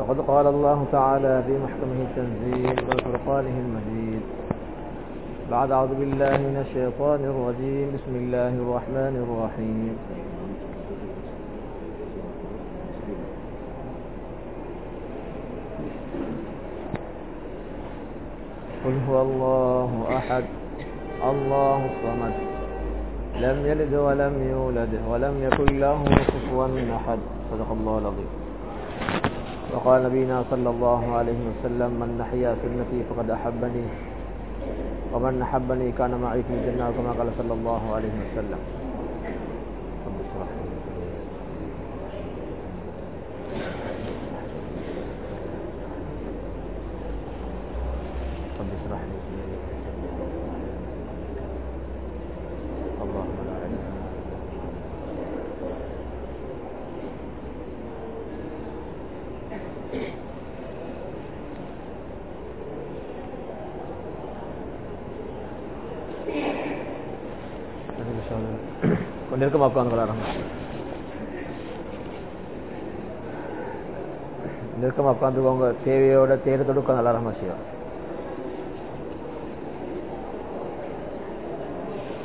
فقد قال الله تعالى في محكمه التنزيل وفرقانه المجيد. بعد أعوذ بالله من الشيطان الرجيم. بسم الله الرحمن الرحيم. قل هو الله أحد الله الصمد. لم يلد ولم يولد ولم يكن له كفوا أحد. صدق الله العظيم. وقال نبينا صلى الله عليه وسلم من نحيا سنتي فقد أحبني ومن أحبني كان معي في الجنة كما قال صلى الله عليه وسلم. கொஞ்சம் நெருக்கமா உட்காந்து விளாடுறாங்க நெருக்கமா உட்காந்துக்கோங்க தேவையோட தேர்தல் உட்காந்து விளாடுறாங்க சிவம்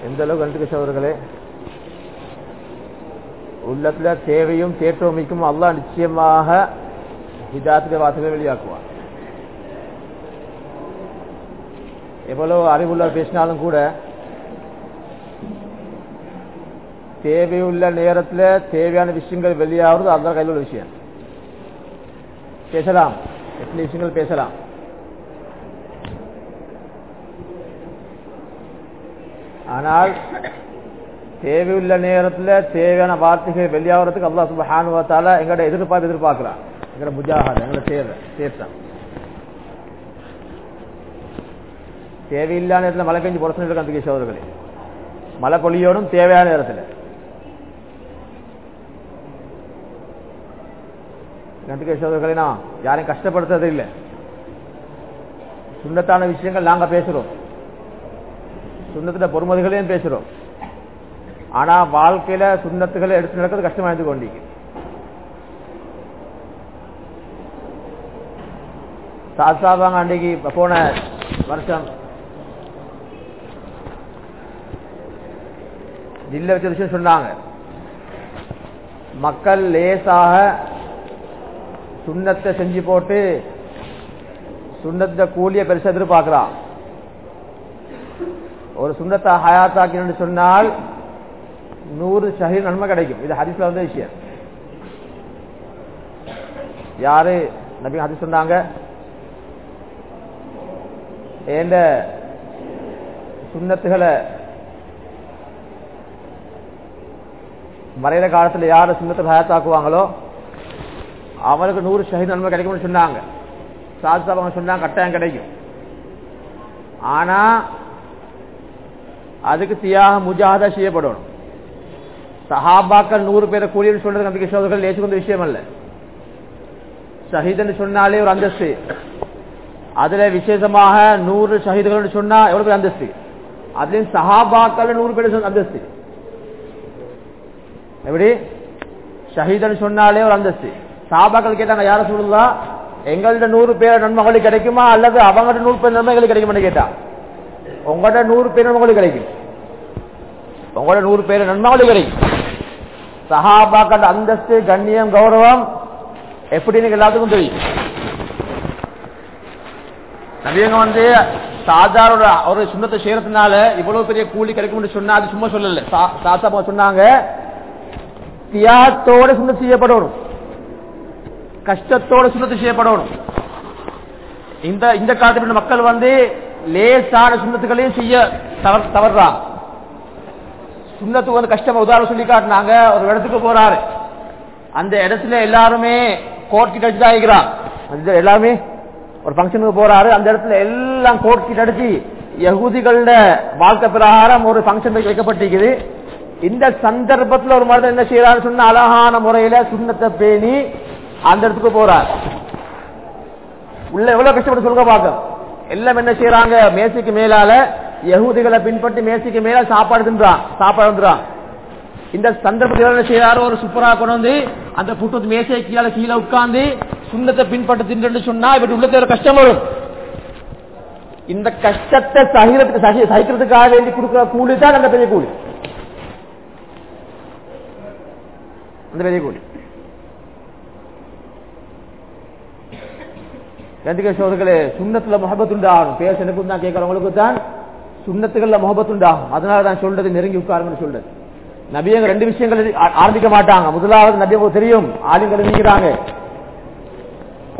எந்த அளவுக்கு கண்டுக்க சோதர்களே உள்ளத்துல தேவையும் தேற்றோமிக்கும் அல்லா நிச்சயமாக ஹிதாத்துடைய வாசலை வெளியாக்குவான். எவ்வளவு அறிவுள்ள பேசினாலும் கூட தேவையுள்ள நேரத்துல தேவையான விஷயங்கள் வெளியாகிறது அந்த கையில் உள்ள விஷயம். பேசலாம். எத்தனை விஷயங்கள் பேசலாம்? ஆனால் தேவையுள்ள நேரத்துல தேவையான வார்த்தைகள் வெளியாகிறதுக்கு அல்லாஹ் சுபஹானுவத்தால எங்கட எதிர்பார்த்து எதிர்பார்க்கிறான். எங்கட முஜாகாத எங்களோட தேவை தேர்த்தம் தேவையில்லாத நேரத்தில் மழை பெஞ்சு புறசன இருக்கு சோதர்களே மழை பொழியோடும் தேவையான நேரத்தில். நம்பிக்கை நான் யாரையும் கஷ்டப்படுத்துறது இல்லை. சுண்ணத்தான விஷயங்கள் நாங்க பேசுறோம். சுண்ணத்துல பொறுமதிகளையும் பேசுறோம். ஆனா வாழ்க்கையில சுண்ணத்துகளை எடுத்து நடக்கிறது கஷ்டமா கொண்டிருக்கு. சாசாபாங்க அன்றைக்கு போன வருஷம். ஜில்ல வச்ச விஷயம் சொன்னாங்க. மக்கள் லேசாக சுண்ணத்தை செஞ்சு போட்டு சுண்ணத்தை கூலிய பெருசா எதிர்பார்க்கிறான். ஒரு சுண்ணத்தை ஹயாத்தாக்கி சொன்னால் நூறு ஷஹீர் நன்மை கிடைக்கும். இது ஹரிஸ்ல வந்த விஷயம். யாரு? நபி ஹரிஸ் சொன்னாங்க. ஏண்ட சுண்ணத்துகளை மறையிற காலத்தில் யாரு சுண்ணத்தை ஹயாத்தாக்குவாங்களோ அவனுக்கு நூறு ஷஹீத் நன்மை கிடைக்கும்னு சொன்னாங்க. சாத் அவங்க சொன்னாங்க கட்டாயம் கிடைக்கும். ஆனா அதுக்கு தியாக முஜாதா செய்யப்படணும். சஹாபாக்கள் நூறு பேரை கூலின்னு சொல்றது நம்பிக்கை சோதர்கள் லேசுக்கு விஷயம் அல்ல ஷஹீதன் சொன்னாலே ஒரு அந்தஸ்து. அதுல விசேஷமாக நூறு ஷஹீதுகள் சொன்னா எவ்வளவு பேர் அந்தஸ்து? அதுலயும் சஹாபாக்கள் நூறு பேர் அந்தஸ்து. எப்படி? ஷஹீதன் சொன்னாலே ஒரு அந்தஸ்து. சாபாக்கள் கேட்டாங்க யார சொல்லுதா எங்கள்ட்ட நூறு பேர் நன்மைகளுக்கு கிடைக்குமா? அல்லது அவங்கள்ட்ட நூறு பேர் நன்மைகளுக்கு கிடைக்குமான்னு கேட்டா. உங்கள்ட்ட நூறு பேர் நன்மைகளுக்கு கிடைக்கும். உங்களோட நூறு பேர் நன்மகளுக்கு கிடைக்கும். சஹாபாக்கள் அந்தஸ்து கண்ணியம் கௌரவம் எப்படின்னு எல்லாத்துக்கும் தெரியும். நவீங்க வந்து சாதாரோட ஒரு சுண்ணத்தை செய்யறதுனால இவ்வளவு பெரிய கூலி கிடைக்கும்னு சொன்னா அது சும்மா சொல்லல. சாசா சொன்னாங்க தியாத்தோட சுண்ணம் செய்யப்படணும். கஷ்டத்தோட சுண்ணத்து செய்யப்படணும். இந்த இந்த காலத்தில் மக்கள் வந்து லேசான சுண்ணத்துகளையும் செய்ய தவறுறாங்க சுண்ணத்துக்கு வந்து கஷ்டமா உதாரணம் சொல்லி காட்டினாங்க. ஒரு இடத்துக்கு போறாரு. அந்த இடத்துல எல்லாருமே கோர்ட் கிட்ட அடிச்சு ஆகிக்கிறான் எல்லாமே ஒரு ஃபங்க்ஷனுக்கு போறாரு. அந்த இடத்துல எல்லாம் கோர்ட் கிட்ட அடிச்சு யகுதிகளோட வாழ்க்கை பிரகாரம் ஒரு ஃபங்க்ஷன் வைக்கப்பட்டிருக்குது. இந்த சந்தர்ப்பத்தில் ஒரு மருதம் என்ன செய்யறாரு சொன்ன அழகான முறையில சுண்ணத்தை பேணி அந்த இடத்துக்கு போறார். உள்ள எவ்வளவு கஷ்டப்பட்டு சொல்லுங்க பார்க்க. எல்லாம் என்ன செய்யறாங்க மேசைக்கு மேலால யகுதிகளை பின்பற்றி மேசைக்கு மேல சாப்பாடு தின்றான் சாப்பாடு வந்துறான் இந்த சந்தர்ப்பத்தில் என்ன செய்யறாரு ஒரு சூப்பரா கொண்டு வந்து அந்த புட்டு மேசையை கீழே கீழே உட்கார்ந்து சுண்ணத்தை பின்பற்றுகின்றன்னு சொன்னா இவரு உள்ளத்துல ஒரு கஷ்டம் வரும். இந்த கஷ்டத்தை சகிரத்துக்கு சகி- சகிக்கிறதுக்காக வேண்டி கொடுக்கிற கூலி தான் அந்த பெரிய கூலி. அந்த பெரிய கூலி. கண்டிக்க சோதர்களே சுண்ணத்துல முகபத்துண்டாகும் பேச தான் கேட்கறவங்களுக்கு தான் சுண்ணத்துகள்ல முகபத்துண்டாகும் அதனால தான் சொல்றது நெருங்கி உட்காருங்கன்னு சொல்றது. நபியங்க ரெண்டு விஷயங்கள் ஆரம்பிக்க மாட்டாங்க. முதலாவது நபி தெரியும். ஆளுங்கள் நீங்கிறாங்க.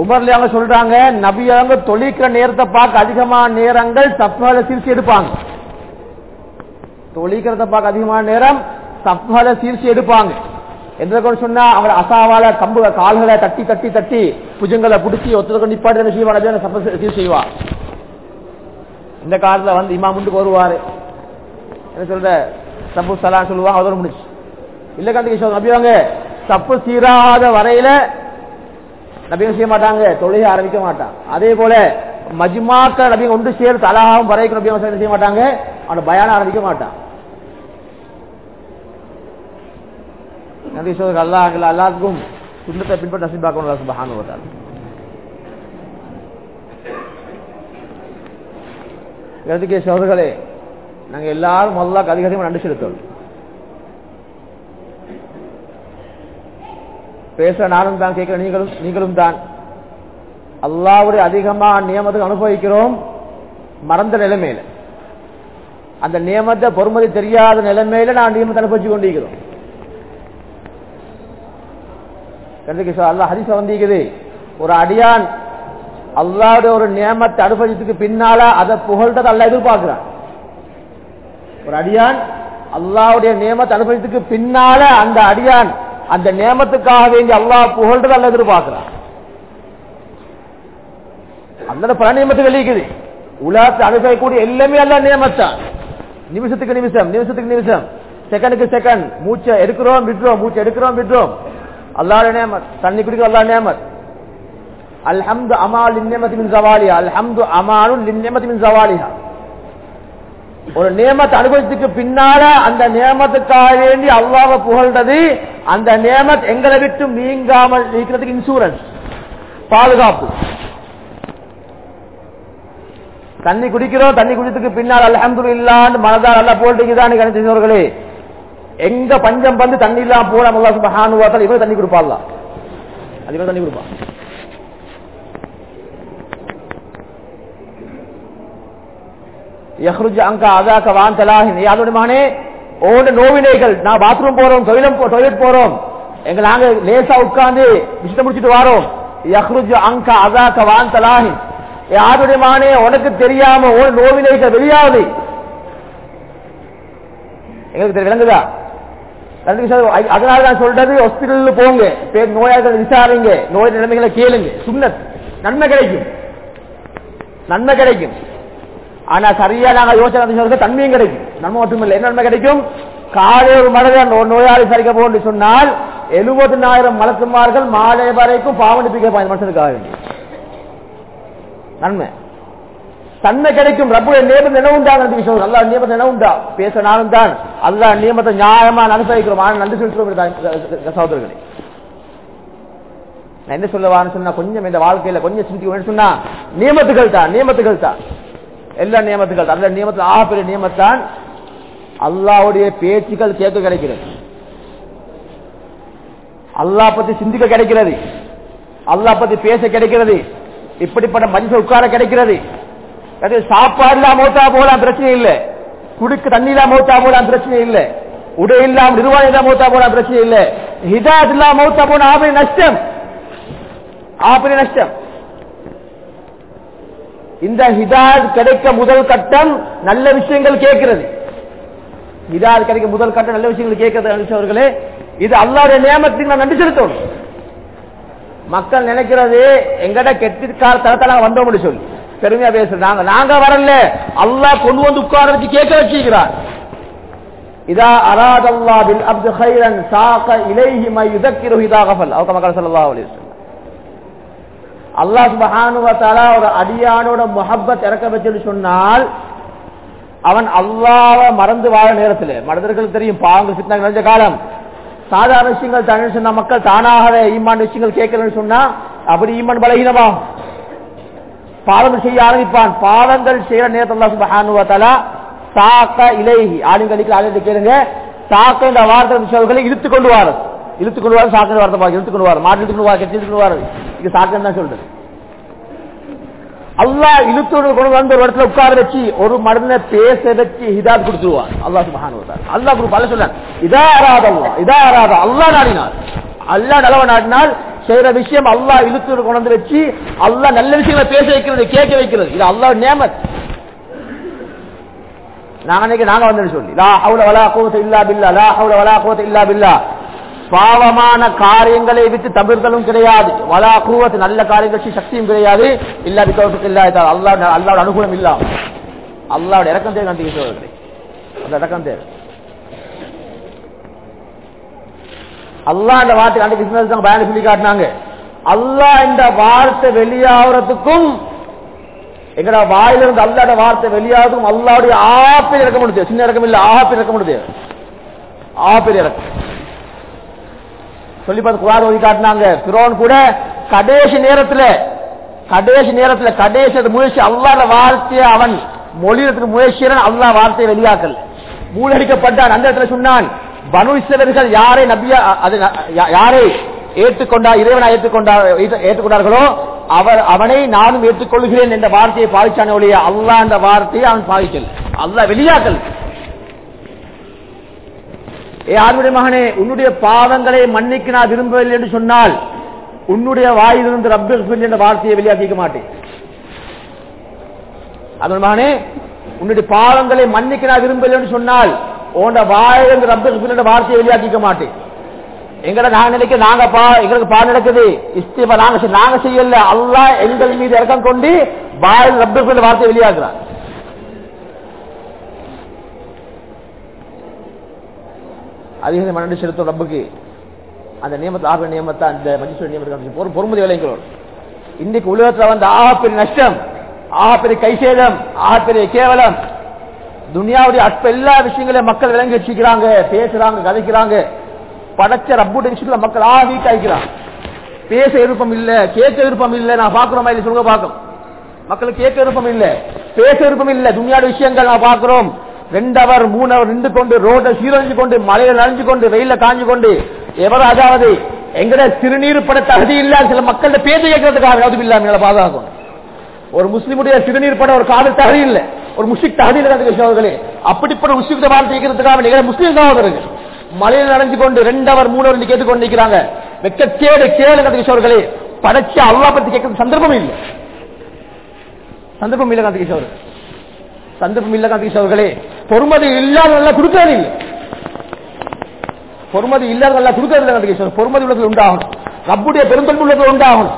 உமர்ல அவங்க சொல்றாங்க நபியவங்க தொழிக்கிற நேரத்தை பார்க்க அதிகமான நேரங்கள் சப்னால சீர்ச்சி எடுப்பாங்க. தொழிக்கிறத பார்க்க அதிகமான நேரம் சப்னால சீர்ச்சி எடுப்பாங்க. எந்த கொண்டு சொன்னா அவங்க அசாவால கம்பு கால்களை தட்டி தட்டி தட்டி புஜங்களை பிடிச்சி ஒருத்தருக்கு நிப்பாட்டு என்ன செய்வா நபி செய்வா இந்த காலத்துல வந்து இமா முண்டுக்கு வருவாரு. என்ன சொல்ற? சப்பு சலா சொல்லுவா அதோட முடிச்சு. இல்ல கண்டிக்க நபிவாங்க சப்பு சீராத வரையில நபிங்க செய்ய மாட்டாங்க தொழுகை ஆரம்பிக்க மாட்டான். அதே போல மஜ்மாக்கள் நபிங்க ஒன்று சேர்த்து அழகாவும் வரைக்கும் நபிங்க செய்ய மாட்டாங்க அவனை பயானம் ஆரம்பிக்க மாட்டான். நன்றி சொல்றது அல்லாஹ் எல்லாம் எல்லாத்துக்கும் சுண்ணத்தை பின்பற்ற நசிபாக்கணும் அல்லாஹ் சுப்ஹானஹு வ தஆலா கருத்துக்கே சோதர்களே நாங்கள் எல்லாரும் அல்லாக்கு அதிக அதிகமாக நன்றி செலுத்தோம் பேச நானும் தான் கேட்கிற நீங்களும் நீங்களும் தான் அல்லாவுடைய அதிகமா நியமத்துக்கு அனுபவிக்கிறோம் மறந்த நிலைமையில அந்த நியமத்தை பொறுமதி தெரியாத நிலைமையில நான் நியமத்தை அனுபவிச்சு கொண்டிருக்கிறோம் கண்டிக்கு அல்லாஹ் ஹரிச வந்திருக்குது. ஒரு அடியான் அல்லாவுடைய ஒரு நியமத்தை அனுபவிச்சதுக்கு பின்னால அதை புகழ்றது அல்ல எதிர்பார்க்கிறான். ஒரு அடியான் அல்லாவுடைய நியமத்தை அனுபவிச்சதுக்கு பின்னால அந்த அடியான் அந்த நியமத்துக்காக வேண்டி அல்லாஹ் புகழ்றது அல்ல எதிர்பார்க்கிறான். அந்த பல நியமத்து வெளிக்குது உலகத்தை அனுபவிக்கக்கூடிய எல்லாமே அல்ல நியமத்தான் நிமிஷத்துக்கு நிமிஷம் நிமிஷத்துக்கு நிமிஷம். செகண்டுக்கு செகண்ட். மூச்சை எடுக்கிறோம் விடுறோம் மூச்சை எடுக்கிறோம் விடுறோம் அல்லாட நேமத் தண்ணி குடிக்க அல்லாஹ் நேமத் அல்ஹம்து அமால் நியமத்தி மின் அல்ஹம்து அமானு நியமத்தி மின் ஒரு நியமத்தை அனுபவத்துக்கு பின்னால அந்த நியமத்துக்காக வேண்டி அல்லாஹ்வை புகழ்ந்தது அந்த நியமத் எங்களை விட்டு நீங்காமல் இருக்கிறதுக்கு இன்சூரன்ஸ் பாதுகாப்பு. தண்ணி குடிக்கிறோம் தண்ணி குடிச்சதுக்கு பின்னால் அல்ஹம்து இல்லான்னு மனதால் அல்ல போட்டுக்குதான் கணித்தவர்களே எங்க பஞ்சம் வந்து தண்ணி இல்லாம போல அல்லா சுபஹானுவாத்தால் இவன் தண்ணி கொடுப்பாள்லாம் அது இவன் தண்ணி கொடுப்பான் யஹ்ருஜ் அங்கா அதாக்க வான் தலாஹின். யாரோட மகனே ஓட நோவினைகள். நான் பாத்ரூம் போறோம் தொழிலம் டொய்லெட் போறோம். எங்க நாங்க லேசா உட்கார்ந்து விஷயம் முடிச்சுட்டு வரோம். யஹ்ருஜ் அங்கா அதாக்க வான் தலாஹின். யாருடைய மகனே உனக்கு தெரியாம ஓட நோவினைகள் வெளியாவது எங்களுக்கு விளங்குதா? அதனால நான் சொல்றது ஹாஸ்பிட்டல் போங்க. பேர் நோயாளிகள் விசாரிங்க. நோய் நிலைமைகளை கேளுங்க. சுண்ணத். நன்மை கிடைக்கும். நன்மை கிடைக்கும். ஆனா சரியா நாங்க யோசனை தன்மையும் கிடைக்கும். நன்மை மட்டுமில்லை. என்ன நன்மை கிடைக்கும்? காலை ஒரு மனிதன் ஒரு நோயாளி சரிக்க போன்னு சொன்னால் எழுபதுனாயிரம் மலக்குமார்கள் மாலை வரைக்கும் பாவனிப்பிக்க மனுஷனுக்காக நன்மை. தன்மை கிடைக்கும். ரப்புடைய நியமத்தை நினைவுண்டான் அல்லா நியமத்தை நினைவுண்டா. பேச நானும் தான். அதுதான் நியமத்தை நியாயமா அனுபவிக்கிறோம் ஆனால் நன்றி செலுத்துறோம் சகோதரர்களே. நான் என்ன சொல்லவான்னு சொன்னா கொஞ்சம் இந்த வாழ்க்கையில கொஞ்சம் சிந்திக்க சொன்னா நியமத்துகள் தான் நியமத்துகள் தான். எல்லா நியமத்துகள் தான். அந்த நியமத்தில் ஆக பெரிய நியமத்தான் அல்லாவுடைய பேச்சுக்கள் கேட்க கிடைக்கிறது. அல்லா பத்தி சிந்திக்க கிடைக்கிறது. அல்லா பத்தி பேச கிடைக்கிறது. இப்படிப்பட்ட மனுஷன் உட்கார கிடைக்கிறது. சாப்பாடு இல்லாம போகலாம் பிரச்சனை இல்லை. குடிக்க தண்ணி இல்லாம மௌத்தா போகலாம் பிரச்சனை இல்லை. உடை இல்லாம நிர்வாணம் இல்லாம மௌத்தா போகலாம் பிரச்சனை இல்லை. ஹிதாத் இல்லாம மௌத்தா போன ஆபரி நஷ்டம். ஆபரி நஷ்டம். இந்த ஹிதாத் கிடைக்க முதல் கட்டம் நல்ல விஷயங்கள் கேட்கிறது. ஹிதாத் கிடைக்க முதல் கட்டம் நல்ல விஷயங்கள் கேட்கறது அவர்களே இது அல்லாவுடைய நியமத்துக்கு நான் நன்றி செலுத்தணும். மக்கள் நினைக்கிறது எங்கட கெட்டிக்கார தரத்தல வந்தோம்னு சொல்லி. பெருமையா பேசுறாங்க நாங்க வரல. அல்லாஹ் கொண்டு வந்து உட்கார வச்சு கேட்க வச்சுக்கிறார் இதா அராத் அல்லா பில் அப்து ஹைரன் சாக இலைஹி மை யுதக்கிரு இதா அவங்க மக்கள் ஸல்லல்லாஹு அலைஹி அல்லாஹ் சுப்ஹானஹு வ ஒரு அடியானோட முஹப்பத் இறக்க வச்சுன்னு சொன்னால் அவன் அல்லாஹ்வை மறந்து வாழ நேரத்தில். மனிதர்களுக்கு தெரியும் பாவங்கள் சித்தங்க நிறைஞ்ச காலம். சாதாரண விஷயங்கள் தானே சொன்ன மக்கள் தானாகவே ஈமான் விஷயங்கள் கேட்கலன்னு சொன்னா அப்படி ஈமன் பலகீனமாகும். பாவங்கள் செய்ய ஆரம்பிப்பான். பாவங்கள் செய்யற நேரத்தில் அல்லாஹ் சுப்ஹானஹு வ சாக்க ஆளுங்களுக்கு ஆளுங்க கேளுங்க. சாக்க இந்த வார்த்தை விஷயங்களை இழுத்து கொண்டு வாரு இழுத்து கொண்டு வாரு வார்த்தை இழுத்து கொண்டு வாரு மாட்டு இழுத்து கொண்டு வாரு இழுத்து கொண்டு இது சாக்கன்னு தான் சொல்றது. அல்லாஹ் இழுத்து கொண்டு வந்து ஒரு இடத்துல உட்கார வச்சு ஒரு மருந்த பேச வச்சு ஹிதாத் கொடுத்துருவான். அல்லாஹ் சுப்ஹானஹு அல்லா குரூப் அல்லாஹ் குரு இதா அராத இதா அராத. அல்லாஹ் நாடினார். அல்லாஹ் நலவ நாடினால் செய்யற விஷயம் அல்லாஹ் இழுத்து கொண்டு வந்து வச்சு அல்லாஹ் நல்ல விஷயங்களை பேச வைக்கிறது கேட்க வைக்கிறது. இது அல்லாஹ் நேமத் நாங்க அன்னைக்கு நாங்க வந்து சொல்லி. லா ஹவுல வலா குவத்த இல்லா பில்லா லா ஹவுல வலா குவத்த இல்லா பில்லா. பாவமான காரியங்களை விட்டு தவிர்த்தலும் கிடையாது. வலா குவத்து நல்ல காரியங்கள் சக்தியும் கிடையாது. இல்லா பித்தவத்துக்கு இல்லா அல்லாஹ் அல்லாவோட அனுகூலம் இல்லா அல்லாவோட இறக்கம் தேவை கண்டிக்க சொல்றது அந்த இறக்கம் தேவை. அல்லாஹ் இந்த வார்த்தை அன்றைக்கு பயணம் சொல்லி காட்டினாங்க. அல்லாஹ் இந்த வார்த்தை வெளியாகிறதுக்கும் எங்கட வாயிலிருந்து அல்லாட வார்த்தை வெளியாகும் அல்லாவுடைய ஆப்பில் இறக்க முடியுது. சின்ன இறக்கம் இல்ல ஆப்பில் இறக்க முடியுது. ஆப்பில் இறக்கம். சொல்லி பார்த்து குரான் ஓதி காட்டினாங்க. பிரோன் கூட கடைசி நேரத்துல கடைசி நேரத்துல கடைசி முயற்சி அல்லாட வார்த்தையை அவன் மொழியத்துக்கு முயற்சியன் அல்லா வார்த்தையை வெளியாக்கல். மூலடிக்கப்பட்டான் அந்த இடத்துல சொன்னான் பனு யாரை நபியா அது யாரை ஏற்றுக்கொண்டா இறைவனா ஏற்றுக்கொண்டா ஏற்றுக்கொண்டார்களோ அவர் அவனை நானும் ஏற்றுக்கொள்கிறேன் என்ற வார்த்தையை பாதிச்சான ஒழிய அல்லா என்ற வார்த்தையை அவன் பாதிக்கல் அல்ல வெளியாக்கல். ஏ ஆண்முடைய மகனே உன்னுடைய பாவங்களை மன்னிக்க நான் விரும்பவில்லை என்று சொன்னால் உன்னுடைய வாயிலிருந்து ரப்பில் என்ற வார்த்தையை வெளியாக்கிக்க மாட்டேன். அதன் மகனே உன்னுடைய பாவங்களை மன்னிக்க நான் விரும்பவில்லை என்று சொன்னால் உன்னோட வாயிலிருந்து ரப்பில் என்ற வார்த்தையை வெளியாக்கிக்க மாட்டேன். எங்களை நாங்க நினைக்க நாங்க பா எங்களுக்கு பா நடக்குது. இஸ்தீபா நாங்க செய்- நாங்க செய்யல. அல்லாஹ் எங்கள் மீது இறக்கம் கொண்டு வாயில் ரப்பில் என்ற வார்த்தையை வெளியாக்குறான். அதிக மனடி செலுத்தும் ரப்புக்கு. அந்த நியமத்தை ஆக நியமத்தை அந்த மனுஷன் நியமத்தை ஒரு பொறுமதி விளைங்களோம் இன்னைக்கு உலகத்துல வந்து ஆகப்பெரிய நஷ்டம் ஆகப்பெரிய கைசேதம் ஆகப்பெரிய கேவலம் துனியாவுடைய அற்ப எல்லா விஷயங்களையும் மக்கள் விளங்கி வச்சுக்கிறாங்க பேசுறாங்க கதைக்கிறாங்க. படைச்ச ரப்புடைய விஷயத்துல மக்கள் ஆ வீக் ஆகிக்கிறாங்க பேச விருப்பம் இல்ல கேட்க விருப்பம் இல்ல நான் பாக்குறோமா இல்ல சொல்லுங்க பாக்கும் மக்களுக்கு கேட்க விருப்பம் இல்ல பேச விருப்பம் இல்ல துனியாட விஷயங்கள் நான் பாக்குறோம் ரெண்டு அவர் மூணு அவர் நின்று கொண்டு ரோட சீரழிஞ்சு கொண்டு மலையில நனைஞ்சு கொண்டு வெயில காஞ்சு கொண்டு எவரும் அதாவது எங்கட சிறுநீர் பட தகுதி இல்லாத சில மக்கள்கிட்ட பேச கேட்கறதுக்காக யாவது இல்லாம பாதுகாக்கணும். ஒரு முஸ்லீமுடைய சிறுநீர் பட ஒரு காதல் தகுதி இல்ல. ஒரு முஷிக் தகதியில் இல்லை சோதர்களே அப்படிப்பட்ட முஸ்லிம் வாழ்த்து நிகழ முஸ்லீம் சகோதரர்கள் மலையில் நனைஞ்சு கொண்டு ரெண்டு மூணவர் மூணு அவர் கேட்டுக் கொண்டிருக்கிறாங்க வெக்கச்சேடு கேளு சோர்களே படைச்சு அல்லா பத்தி கேட்கறது சந்தர்ப்பம் இல்லை. சந்தர்ப்பம் இல்லை காந்தி சந்தர்ப்பம் இல்லை காந்தி பொறுமதி இல்லாத நல்லா கொடுக்கறது இல்லை. பொறுமதி இல்லாத நல்லா கொடுக்கறது இல்லை காந்தி பொறுமதி உள்ளத்தில் உண்டாகணும். ரப்புடைய பெருந்தன்மை உள்ளத்தில் உண்டாகணும்.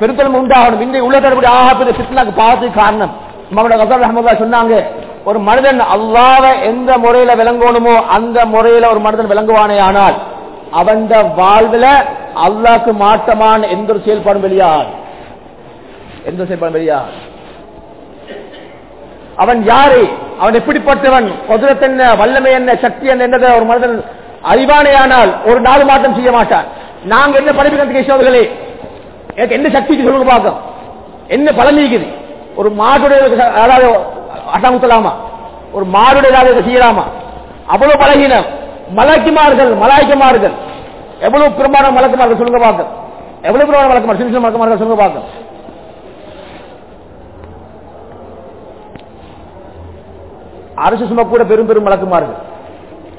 பெருந்தன்மை உண்டாகணும். இந்த உள்ளத்தோட ஆகப்பெரிய சித்தனாக்கு பார்த்து காரணம். நம்மளோட கசால் அஹமதா சொன்னாங்க ஒரு மனிதன் அல்லாவ எந்த முறையில விளங்கணுமோ அந்த முறையில ஒரு மனிதன் விளங்குவானே ஆனால் அவன் வாழ்வில் அல்லாக்கு மாற்றமான எந்த ஒரு செயல்பாடும் வெளியார் எந்த செயல்பாடும் வெளியார் அவன் யாரு? அவன் எப்படிப்பட்டவன்? குதிரத் என்ன வல்லமை என்ன சக்தி என்ன என்ன ஒரு மனிதன் அறிவானையானால் ஒரு நாள் மாற்றம் செய்ய மாட்டான். நாங்க என்ன படிப்பு கேசவர்களே எனக்கு என்ன சக்திக்கு சொல்லுங்க பார்க்க என்ன பலன் ஒரு மாட்டுடைய அதாவது அட்டாமுத்தலாமா ஒரு மாடுடைய ஏதாவது செய்யலாமா அவ்வளவு பலகீனம். மலக்குமார்கள் மலாய்க்குமார்கள். எவ்வளவு பிரமாணம் மலக்குமார்கள் சொல்லுங்க பார்க்க எவ்வளவு பிரமாணம் மலக்குமார் சின்ன மலக்குமார்கள் சொல்லுங்க பார்க்க அரசு சுமக்கூட பெரும் பெரும் மலக்குமார்கள்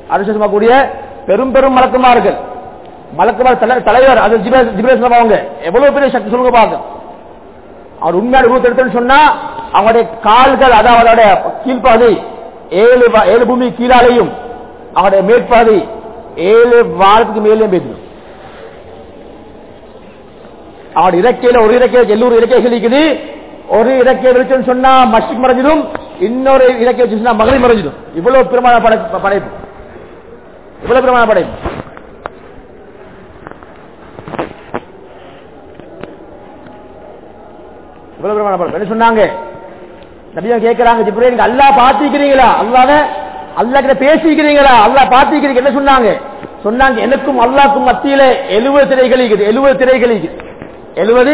அரசு சுமக்கூடிய பெரும் பெரும் மலக்குமார்கள் மலக்குமார் தலை- தலைவர் அது ஜிபேஸ் அவங்க எவ்வளவு பெரிய சக்தி சொல்லுங்க பார்க்க அவர் உண்மையான ரூத் எடுத்துன்னு சொன்னா அவங்களுடைய கால்கள் அதாவது அவருடைய கீழ்ப்பாதை ஏழு ஏழு பூமி கீழாலையும் அவருடைய மேற்பாதை ஏழு வாரத்துக்கு மேலேயும் பேசணும் அவருடைய இறக்கையில ஒரு இறக்கை எல்லூர் இறக்கைகள் இருக்குது ஒரு இறக்கை விரிச்சுன்னு சொன்னா மஷ்டிக் மறைஞ்சிடும். இன்னொரு இறக்கை வச்சு சொன்னா மகளிர் மறைஞ்சிடும். இவ்வளவு பிரமாண படை- படைப்பு. இவ்வளவு பெருமான படைப்பு. இவ்வளவு பிரமாண என்ன சொன்னாங்க? நபியா கேட்கிறாங்க ஜிப்ரே நீங்க அல்லா பாத்திக்கிறீங்களா அல்லாத அல்லா கிட்ட பேசிக்கிறீங்களா அல்லா பாத்திக்கிறீங்க என்ன சொன்னாங்க? சொன்னாங்க எனக்கும் அல்லாக்கும் மத்தியில எழுபது திரைகள் இருக்குது. எழுபது திரைகள் இருக்குது. எழுபது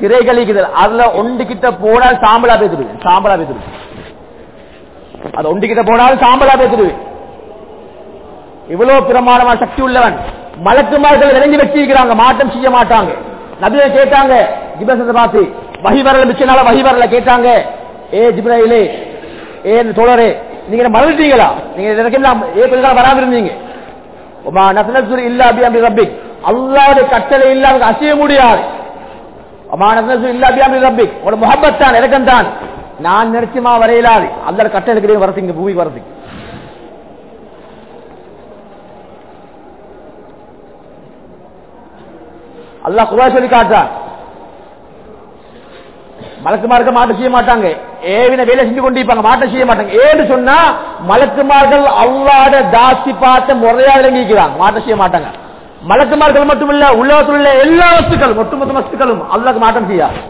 திரைகள் இருக்குது. அதுல ஒன்று கிட்ட போனால் சாம்பலா பேத்துருவேன் சாம்பலா பேத்துருவேன் அது ஒன்று கிட்ட போனால் சாம்பலா பேத்துருவேன் இவ்வளவு பிரமாணமான சக்தி உள்ளவன். மலக்குமார்கள் விளங்கி வச்சிருக்கிறாங்க. மாற்றம் செய்ய மாட்டாங்க. நபியை கேட்டாங்க ஜிபசத்தை பார்த்து வகி வரல மிச்சனால வகி வரல கேட்டாங்க. ஏ ஜிப்ராயிலே ஏ தோழரே நீங்க மறந்துட்டீங்களா? நீங்க இதற்கெல்லாம் ஏ கொஞ்சம் வராம இருந்தீங்க. உமா நசனசுர் இல்ல அபி அபி ரப்பிக். அல்லாவுடைய கட்டளை இல்ல அவங்க அசைய முடியாது. உமா நசனசுர் இல்ல அபி அபி ரப்பிக். உங்களோட முகப்பத் தான் இறக்கம் தான். நான் நினைச்சுமா வரையலாது. அந்த கட்டளை இருக்கிறேன் வரதுங்க பூமிக்கு வரதுக்கு அல்லாஹ் குரா சொல்லி காட்டான் மலக்குமார்கள் மாற்றம் செய்ய மாட்டாங்க. ஏவின வேலை செஞ்சு கொண்டிருப்பாங்க மாற்றம் செய்ய மாட்டாங்க. ஏன்னு சொன்னா மலக்குமார்கள் அல்லாட தாசி பார்த்த முறையா விளங்கிக்கிறாங்க. மாட்ட செய்ய மாட்டாங்க. மலக்குமார்கள் இல்ல உலகத்தில் உள்ள எல்லா வஸ்துக்களும் ஒட்டுமொத்த வஸ்துக்களும் அல்லாக்கு மாற்றம் செய்யாது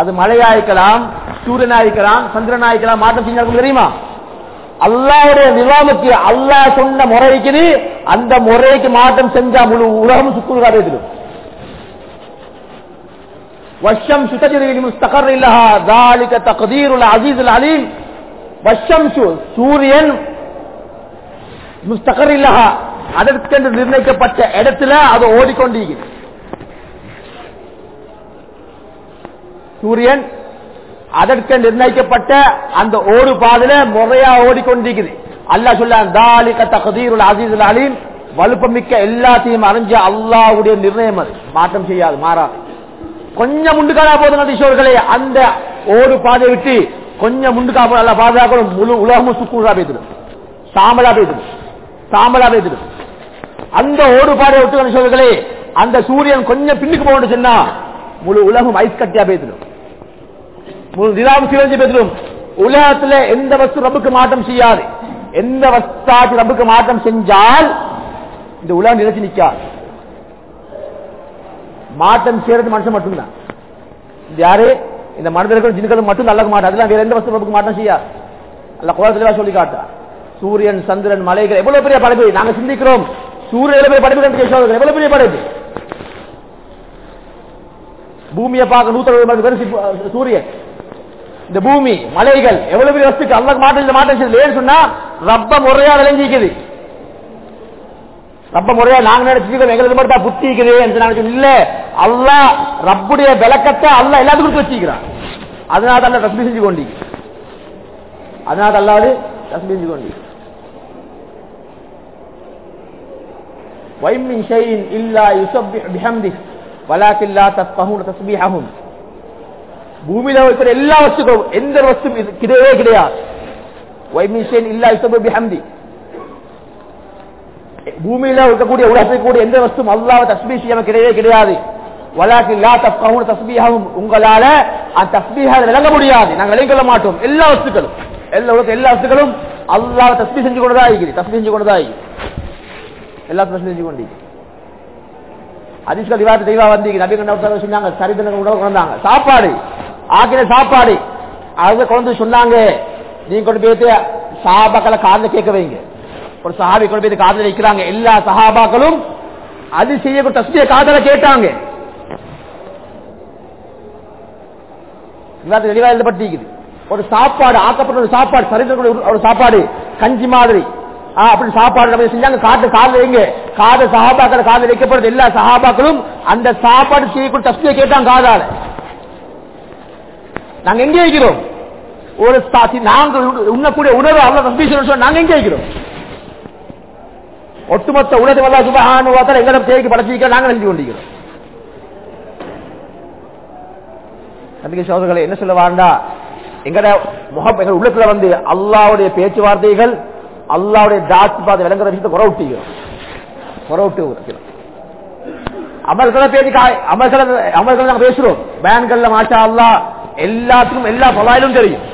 அது மழையாயிருக்கலாம் சூரியனாயிருக்கலாம் சந்திரனாயிருக்கலாம் மாற்றம் செஞ்சாலும் தெரியுமா? அல்லாவுடைய நிலாமுக்கு அல்லாஹ் சொன்ன முறைக்கு அந்த முறைக்கு மாற்றம் செஞ்சா முழு உலகம் சுக்குறாரு والشمس تجري لمستقر لها ذلك تقدير العزيز العليم والشمس சூரியன் முஸ்தகர் இல்லஹா அதற்கென்று நிர்ணயிக்கப்பட்ட இடத்துல அது ஓடிக்கொண்டிருக்கிறது சூரியன் அதற்கு நிர்ணயிக்கப்பட்ட அந்த ஓடு பாதையில முறையா ஓடிக்கொண்டிருக்குது அல்லாஹ் சொல்ல தாலிக தகதீருல் அசீசுல் அலீம் வலுப்பமிக்க எல்லாத்தையும் அறிஞ்ச அல்லாஹ்வுடைய நிர்ணயம் அது மாற்றம் செய்யாது மாறாது கொஞ்சம் முண்டுக்காலா போதும் கிஷோர்களே அந்த ஓடு பாதையை விட்டு கொஞ்சம் முண்டுக்கா போது நல்லா பாதுகாக்கணும். முழு உலகமும் சுக்குறா பேசிடும் சாம்பலா பேசிடும் சாம்பலா பேசிடும் அந்த ஓடு பாதையை விட்டு கிஷோர்களே அந்த சூரியன் கொஞ்சம் பின்னுக்கு போகணும் சொன்னா முழு உலகம் ஐஸ் கட்டியா பேசிடும் முழு நிலாவும் சிறந்து பேசிடும் உலகத்துல எந்த வஸ்து ரப்புக்கு மாற்றம் செய்யாது. எந்த வஸ்தாச்சு ரப்புக்கு மாற்றம் செஞ்சால் இந்த உலகம் நிலைச்சு நிற்காது. மாற்றம் செய்யறது மனுஷன் மட்டும்தான். யாரு? இந்த மனிதர்கள் ஜின்களும் மட்டும் நல்ல மாட்டா. அதெல்லாம் வேற எந்த வசதி மாட்டம் மாற்றம் செய்யாது அல்ல குளத்துல சொல்லி காட்டா சூரியன் சந்திரன் மலைகள் எவ்வளவு பெரிய படைப்பு? நாங்க சிந்திக்கிறோம். சூரியன் எவ்வளவு படைப்பு எவ்வளவு பெரிய படைப்பு? பூமியை பார்க்க நூத்தி பேர் சூரியன். இந்த பூமி மலைகள் எவ்வளவு பெரிய வசதிக்கு அல்ல மாற்றம் மாற்றம் செய்யுது ஏன்னு சொன்னா ரப்ப முறையா விளங்கிக்குது. ரப்ப முறையா நாங்க நினைச்சிருக்கோம் எங்களுக்கு மட்டும் தான் புத்தி இருக்குது என்று நினைச்சோம் இல்ல அல்லா ரப்புடைய விளக்கத்தை அல்ல எல்லாத்துக்கும் கொடுத்து வச்சிருக்கிறான் அதனால தான் அல்ல தஸ்மி செஞ்சு கொண்டி அதனால தான் அல்லாது தஸ்மி செஞ்சு கொண்டி وَإِن شَيْءٍ إِلَّا يُسَبِّحُ بِحَمْدِهِ وَلَكِنْ لَا تَفْقَهُونَ تَسْبِيحَهُمْ பூமியில இருக்கிற எல்லா வஸ்துக்களும் எந்த வஸ்து கிடையவே கிடையாது வைமிஷன் இல்லா இசபு பிஹம்தி பூமியில இருக்கக்கூடிய உலகக்கூடிய எந்த வஸ்தும் அல்லாஹ் தஸ்மீ செய்ய கிடையவே கிடையாது உங்களால அந்த தஸ்பீஹ விளங்க முடியாது நாங்க விளங்க கொள்ள மாட்டோம் எல்லா வஸ்துக்களும் எல்லா உலக எல்லா வஸ்துக்களும் அல்லாஹ் தஸ்பீ செஞ்சு கொண்டதா இருக்குது தஸ்பீ செஞ்சு கொண்டதா எல்லா தஸ்பீ செஞ்சு கொண்டு அதிர்ஷ்ட திவாரி தெய்வா வந்தீங்க நபி கண்ட சொன்னாங்க சரிதன உணவு கொண்டாங்க சாப்பாடு ஆக்கின சாப்பாடு அதை குழந்தை சொன்னாங்க நீங்க கொண்டு போயிட்டு சஹாபாக்களை காதல கேட்க வைங்க ஒரு சஹாபி கொண்டு போய் காதல வைக்கிறாங்க. எல்லா சஹாபாக்களும் அது செய்ய தஸ்மிய காதல கேட்டாங்க. தெளிவா எழுதப்பட்டிருக்குது. ஒரு சாப்பாடு ஆக்கப்பட்ட ஒரு சாப்பாடு சரித்திர ஒரு சாப்பாடு கஞ்சி மாதிரி. அப்படி சாப்பாடு நம்ம செஞ்சாங்க. காட்டு காதல வைங்க காத சகாபாக்கள் காதல் வைக்கப்படுறது எல்லா சகாபாக்களும் அந்த சாப்பாடு செய்யக்கூடிய தஸ்மியை கேட்டாங்க காதால. நாங்க எங்க இருக்கிறோம் ஒரு நாங்கள் உண்ணக்கூடிய உணர்வு அவ்வளவு நாங்க எங்க இருக்கிறோம் ஒட்டுமொத்த உலகம் வல்லா சுபஹானுவாத்தால் எங்களிடம் தேவைக்கு படைச்சிருக்க நாங்கள் எழுதி கொண்டிருக்கிறோம். நம்பிக்கை சோதர்களை என்ன சொல்ல வாண்டா எங்கட முகம் எங்க உள்ளத்துல வந்து அல்லாவுடைய பேச்சுவார்த்தைகள் அல்லாவுடைய ஜாஸ்தி பார்த்து விளங்குற விஷயத்தை குறை விட்டுக்கிறோம் குறை விட்டு அமல்களை பேசி அமல்களை அமல்களை நாங்கள் பேசுறோம். பேன்கள்ல மாஷா அல்லா எல்லாத்துக்கும் எல்லா பலாயிலும் தெரியும்.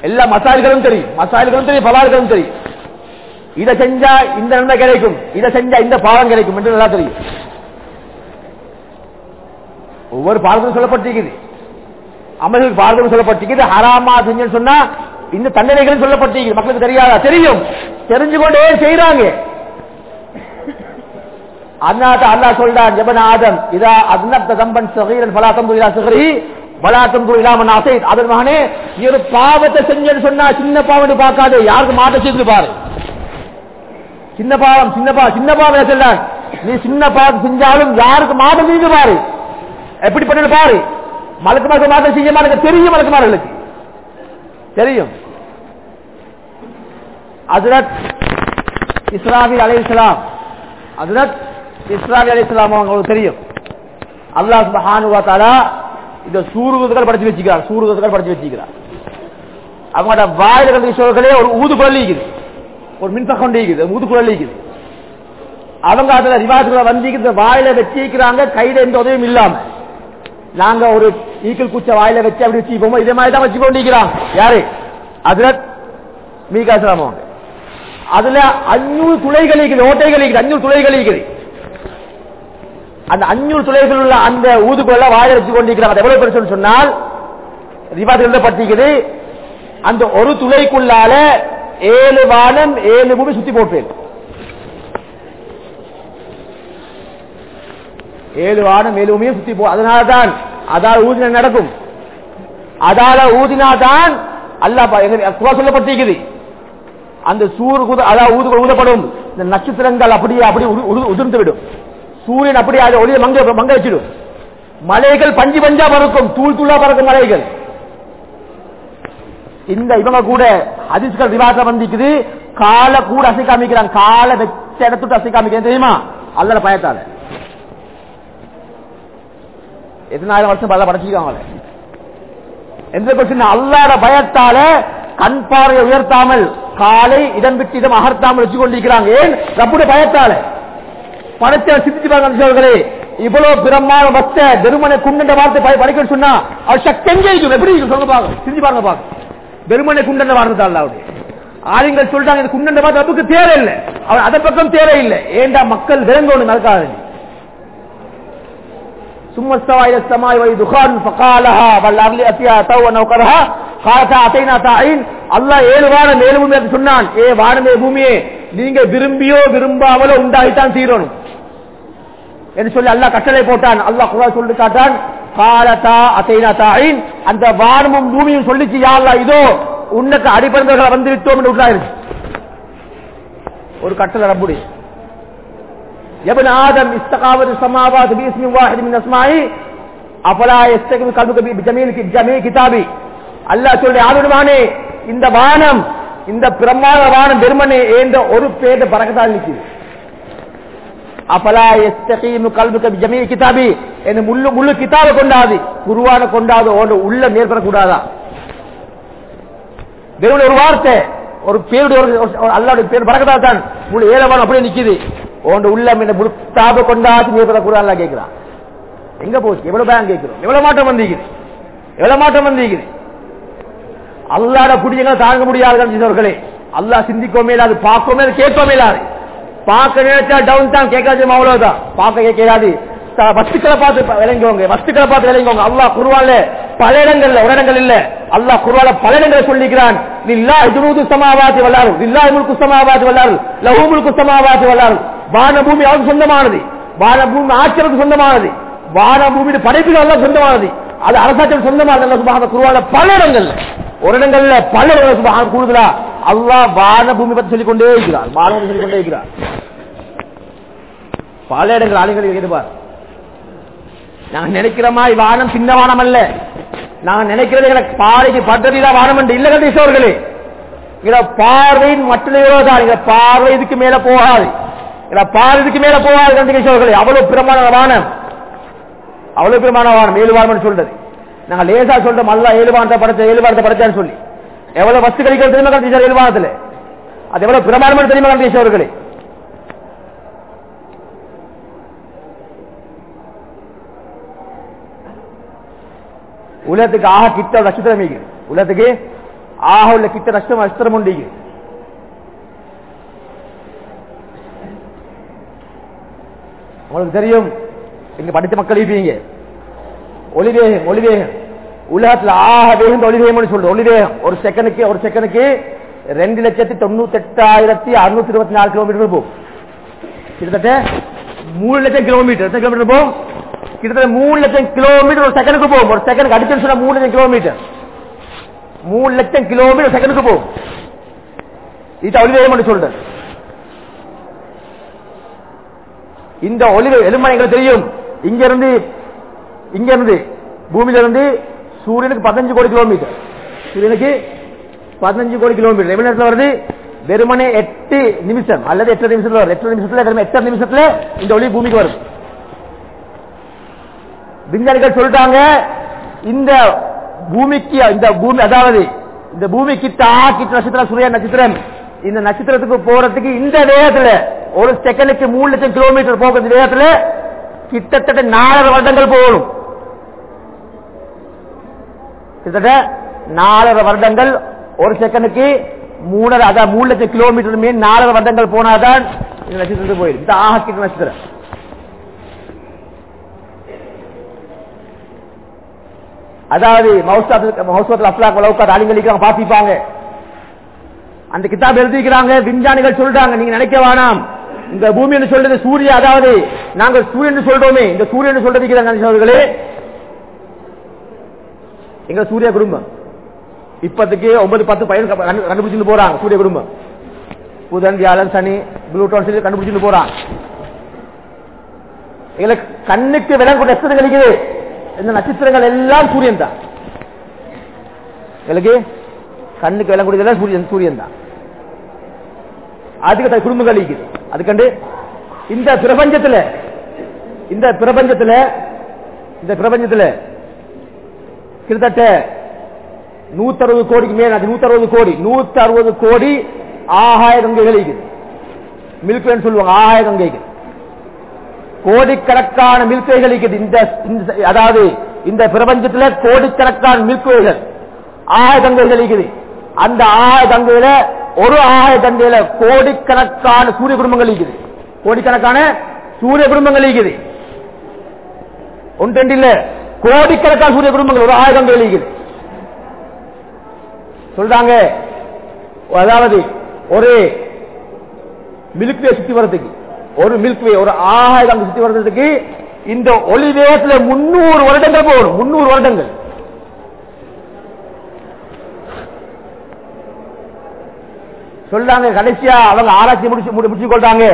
எல்லா மசால்களும் தெரியும். மசால்களும் தெரியும் பலால்களும் தெரியும். இதை செஞ்சா இந்த நன்மை கிடைக்கும். இதை செஞ்சா இந்த பாவம் கிடைக்கும் என்று நல்லா தெரியும். ஒவ்வொரு பாவங்களும் சொல்லப்பட்டிருக்குது. அமல்கள் பாவங்களும் சொல்லப்பட்டிருக்குது. ஹராமா செஞ்சு சொன்னா இந்த தண்டனைகளும் சொல்லப்பட்டிருக்குது. மக்களுக்கு தெரியாதா? தெரியும். தெரிஞ்சு கொண்டே செய்யறாங்க அதனால அல்லாஹ் சொல்றான் ஜபன் ஆதம் இதா அத்னப்த தம்பன் சகீரன் பலாத்தம் துயிலா சகரி பலாத்தம் துயிலாமன் ஆசை அதன் மகனே நீ ஒரு பாவத்தை செஞ்சேன்னு சொன்னா சின்ன பாவம் பார்க்காதே. யாருக்கு மாட்ட செய்து பாரு. சின்ன பாவம் சின்ன பாவம் சின்ன பாவம் சொல்லான் நீ சின்ன பாவம் செஞ்சாலும் யாருக்கு மாதம் செய்து பாரு. எப்படி பாரு. மலக்கு மலக்கு மாதம் செய்ய மாட்டேங்க. தெரியும் மலக்கு மார்களுக்கு தெரியும். அதுரத் இஸ்லாமி அலை இஸ்லாம் அதுரத் இஸ்ராபில் அலை இஸ்லாம் அவங்களுக்கு தெரியும். அல்லாஹ் சுபஹானுவா தாலா இந்த சூருகத்துக்கள் படிச்சு வச்சுக்கிறார் சூருகத்துக்கள் படிச்சு வச்சுக்கிறார் அவங்களோட வாயில கண்டு ஒரு ஊது குரல் ஒரு மின்சம் இருக்குது ஊது இருக்குது அவங்க அதுல ரிவாஜுகளை வந்து வாயில வச்சிருக்கிறாங்க கையில எந்த உதவியும் இல்லாம. நாங்க ஒரு ஈக்கிள் குச்ச வாயில வச்சு அப்படி வச்சுப்போமோ இதே மாதிரி தான் வச்சு கொண்டிருக்கிறாங்க யாரு? அதுல மீகாசலாம் அதுல அஞ்சூறு துளைகள் இருக்குது ஓட்டைகள் இருக்குது அஞ்சூறு துளைகள் இருக்குது அந்த அஞ்சூறு துளைகள் உள்ள அந்த ஊதுக்குள்ள வாயில வச்சு கொண்டிருக்கிறாங்க எவ்வளவு பெருசுன்னு சொன்னால் ரிவாஜ் எழுதப்பட்டிருக்குது. அந்த ஒரு துளைக்குள்ளால ஏழு வானம் ஏழு பூமி சுத்தி போட்டேன். ஏழு வானம் ஏழு பூமியும் சுத்தி போ அதனால்தான் அதால ஊதின நடக்கும். அதால ஊதினாதான் அல்லா சொல்லப்பட்டிருக்குது. அந்த சூர் அதாவது ஊது ஊதப்படும். இந்த நட்சத்திரங்கள் அப்படியே அப்படி உதிர்ந்து விடும் சூரியன் அப்படியே ஒளியை மங்க மங்க வச்சிடும். மலைகள் பஞ்சு பஞ்சா பறக்கும். தூள் தூளா பறக்கும் மலைகள். இந்த இவங்க கூட அதிர்ஷ்கள் விவாதம் வந்திக்குது. காலை கூட அசைக்காமிக்கிறான் காலை வச்ச இடத்துட்டு அசைக்காமிக்கிறேன் தெரியுமா? அல்ல பயத்தால. எத்தனாயிரம் வருஷம் பல படைச்சிருக்காங்களே. எந்த கொஸ்டின் அல்லாத பயத்தால கண் பார்வை உயர்த்தாமல் காலை இடம் விட்டு இடம் அகர்த்தாமல் வச்சு கொண்டிருக்கிறாங்க ஏன்? ரப்புடைய பயத்தால. படைச்ச சிந்திச்சு பாருங்களே இவ்வளவு பிரம்மான பக்த வெறுமனை குண்டு வார்த்தை படிக்க சொன்னா அவர் சக்தி எங்கே இருக்கும்? எப்படி இருக்கும்? சொல்லுங்க பாருங்க. சிந்தி பாருங்க பாருங்க. வெறுமனை குண்டன வாழ்ந்தது அல்லாவுடைய ஆளுங்கள் சொல்றாங்க இந்த குண்டன பார்த்து ரப்புக்கு தேவை இல்லை. அவர் அதை பக்கம் தேவை ஏண்டா மக்கள் விளங்கணும் அதுக்காக சும்மஸ்தவா இலஸ்தமாய் வை அத்தியா தவ நௌகரஹா காலத்தா அத்தைனா தாயின். அல்லாஹ் ஏழு வாரம் ஏழு பூமி சொன்னான். ஏ வானமே பூமியே நீங்க விரும்பியோ விரும்பாமலோ உண்டாகித்தான் தீரணும். என்று சொல்லி அல்லாஹ் கட்டளை போட்டான். அல்லாஹ் குரா சொல்லி காட்டான் அந்த வானமும் பூமியும் சொல்லிச்சு யாழ்லா இதோ உன்னக்கு அடிபடுந்தவர்களை வந்து விட்டோம் என்று ஒரு கட்டளை ரப்புடி. எபன் ஆதம் இஸ்தகாவது சமாவாது பீஸ்மி வாஹித் மின் அஸ்மாயி அபலா கிதாபி. அல்லாஹ் சொல்லி ஆளுடுவானே இந்த வானம் இந்த பிரம்மாத வானம் பெருமனே ஏந்த ஒரு பேர் பறக்கத்தான் நிற்கிறது அப்பலா எஸ்தகீமு கல்புக்க ஜமீ கிதாபி என்ன முள்ளு முள்ளு கிதாபை கொண்டாது குருவான கொண்டாது ஓட உள்ள மேற்படக்கூடாதா வெறும் ஒரு வார்த்தை ஒரு பேருடைய அல்லாவுடைய பேர் பறக்கத்தா தான் முழு ஏழவானம் அப்படியே நிக்குது உன் உள்ளம் என்ன முழுத்தாப கொண்டாச்சு மேற்படக்கூடாது கேட்கிறான் எங்க போச்சு எவ்வளவு பயம் கேட்கிறோம் எவ்வளவு மாற்றம் வந்தீங்க எவ்வளவு மாற்றம் வந்தீங்க அல்லாட குடியங்கள் தாங்க முடியாது சொன்னவர்களே சிந்திக்கோ மேலாது பார்க்கோ மேல கேட்கோ மேலாது பார்க்க நினைச்சா டவுன் தான் கேட்காது அவ்வளவுதான். பார்க்க கேட்காது வஸ்துக்களை பார்த்து விளங்குவாங்க. வஸ்துக்களை பார்த்து விளங்குவாங்க. அல்லா குருவால பல இடங்கள்ல ஒரு இடங்கள் இல்ல. அல்லாஹ் குருவால பல இடங்களை சொல்லிக்கிறான். இல்லா இதுனூது சமாவாதி வல்லாரும் இல்லா முழுக்கு சமாவாதி வல்லாரும் லஹூமுழுக்கு சமாவாதி வல்லாரும் வானபூமி அவருக்கு சொந்தமானது. வானபூமி ஆட்சியருக்கு சொந்தமானது. வானபூமியோட படைப்புகள் எல்லாம் சொந்தமானது. அது அரசாட்சியம் சொந்தமானது சுபாக குருவால பல இடங்கள்ல. ஒரு இடங்கள்ல பல இடங்கள் சுபாக கூடுதலா அல்லா வானபூமி பத்தி சொல்லிக் கொண்டே இருக்கிறார் வானபூமி சொல்லிக் கொண்டே இருக்கிறார் பல இடங்கள் ஆளுங்களை கேட்டுப்பார் நாங்க நினைக்கிற மாதிரி வானம் சின்ன வானம் அல்ல. நாங்க நினைக்கிறது எனக்கு பாறைக்கு பட்டதில வானம் என்று இல்ல கண்டீஸ்வர்களே இத பார்வையின் இதை பார்வை இதுக்கு மேல போகாது. பார்வை இதுக்கு மேல போகாது கண்டீஸ்வர்களே அவ்வளவு பிரமாண வானம். அவ்வளவு பிரமாண ஏழுவான் சொல்றது. நாங்க லேசா சொல்றோம் அல்ல ஏழு படைச்ச ஏழு படைச்சான்னு சொல்லி. எவ்வளவு வஸ்து கழிக்கிறது தெரியுமா கண்டிச்சார் ஏழுவானத்துல? அது எவ்வளவு பிரமாணம் தெரியுமா கண்டீஸ்வர்களே உலகத்துக்கு ஆக கிட்ட நட்சத்திரம் உலகத்துக்கு ஆக உள்ள கிட்ட நஷ்டம் நட்சத்திரம் உண்டு உங்களுக்கு தெரியும் இங்க படித்த மக்கள் இருப்பீங்க. ஒளிவேகம் ஒளிவேகம். உலகத்துல ஆக வேகம் ஒளிவேகம் சொல்றது ஒளிவேகம். ஒரு செகண்டுக்கு ஒரு செகண்டுக்கு ரெண்டு லட்சத்தி தொண்ணூத்தி எட்டாயிரத்தி அறுநூத்தி இருபத்தி நாலு கிலோமீட்டர் போகும் கிட்டத்தட்ட மூணு லட்சம் கிலோமீட்டர் எத்தனை கிலோமீட்டர் போகும் கிட்டத்தட்ட மூணு லட்சம் கிலோமீட்டர் ஒரு செகண்டுக்கு போகும். ஒரு செகண்ட் அடிச்சு சொன்னா மூணு லட்சம் கிலோமீட்டர் மூணு லட்சம் கிலோமீட்டர் செகண்டுக்கு போகும். இது ஒளிவேகம் சொல்றேன் இந்த ஒளிவு எலும்பு எங்களுக்கு தெரியும். இங்க இருந்து இங்க இருந்து பூமியில இருந்து சூரியனுக்கு பதினஞ்சு கோடி கிலோமீட்டர் சூரியனுக்கு பதினஞ்சு கோடி கிலோமீட்டர் எவ்வளவு நேரத்தில் வருது? வெறுமனே எட்டு நிமிஷம். அல்லது எட்டு நிமிஷத்துல வரும் எட்டு நிமிஷத்துல எட்டு நிமிஷத்துல இந்த ஒளி பூமிக்கு வரும். விஞ்ஞானிகள் சொல்லிட்டாங்க இந்த பூமிக்கு இந்த பூமி அதாவது இந்த பூமி கிட்ட கிட்ட நட்சத்திரம் சூரிய நட்சத்திரம். இந்த நட்சத்திரத்துக்கு போறதுக்கு இந்த வேகத்துல ஒரு செகண்டுக்கு மூணு லட்சம் கிலோமீட்டர் போகிற வேகத்துல கிட்டத்தட்ட நாலரை வருடங்கள் போகணும். கிட்டத்தட்ட நாலரை வருடங்கள் ஒரு செகண்டுக்கு மூணரை அதாவது மூணு லட்சம் கிலோமீட்டர் மீன் நாலரை வருடங்கள் போனாதான் இந்த நட்சத்திரத்துக்கு போயிடும். இந்த ஆக கிட்ட நட்சத்திரம். அதாவது மௌசத்தில் அப்லாக் உலவுக்காத ஆளுங்களுக்கு பாத்திப்பாங்க அந்த கிதாப் எழுதிக்கிறாங்க விஞ்ஞானிகள் சொல்றாங்க நீங்க நினைக்க வேணாம். இந்த பூமின்னு சொல்றது சூரிய அதாவது நாங்கள் சூரியன் சொல்றோமே இந்த சூரியன் சொல்றதுக்கு எங்க சூரிய குடும்பம். இப்பத்துக்கு ஒன்பது பத்து பையன் கண்டுபிடிச்சிட்டு போறாங்க சூரிய குடும்பம். புதன் வியாழன் சனி புளூட்டோன் சொல்லி கண்டுபிடிச்சிட்டு போறாங்க. எங்களுக்கு கண்ணுக்கு விலங்கு நட்சத்திரம் கிடைக்குது இந்த நட்சத்திரங்கள் எல்லாம் சூரியன் தான் எங்களுக்கு கண்ணுக்கு விளங்கக்கூடியதெல்லாம் சூரியன் சூரியன் தான் அதுக்கு குடும்பங்கள் இருக்குது. அதுக்கண்டு இந்த பிரபஞ்சத்துல இந்த பிரபஞ்சத்துல இந்த பிரபஞ்சத்துல கிட்டத்தட்ட நூத்தி அறுபது கோடிக்கு மேல நூத்தி அறுபது கோடி நூத்தி அறுபது கோடி ஆகாய கங்கைகள் இருக்குது. சொல்லுவாங்க ஆகாய கங்கைகள். கோடிக்கணக்கான மில்கைகள் இருக்குது. இந்த அதாவது இந்த பிரபஞ்சத்துல கோடிக்கணக்கான மில்குகள் ஆகாய கங்கைகள் இருக்குது. அந்த ஆகாய கங்கையில ஒரு ஆகாய கங்கையில கோடிக்கணக்கான சூரிய குடும்பங்கள் இருக்குது கோடிக்கணக்கான சூரிய குடும்பங்கள் இருக்குது ஒன்று இல்ல கோடிக்கணக்கான சூரிய குடும்பங்கள் ஒரு ஆகாய இருக்குது சொல்றாங்க அதாவது ஒரு மில்க்வே சுத்தி வர்றதுக்கு ஒரு மில்க்வே ஒரு ஆகாய சுத்தி வர்றதுக்கு இந்த ஒளி வேகத்துல முன்னூறு வருடங்கள் போகணும் முன்னூறு வருடங்கள். சொல்றாங்க கடைசியா அவங்க ஆராய்ச்சி முடிச்சு முடிச்சு கொள்றாங்க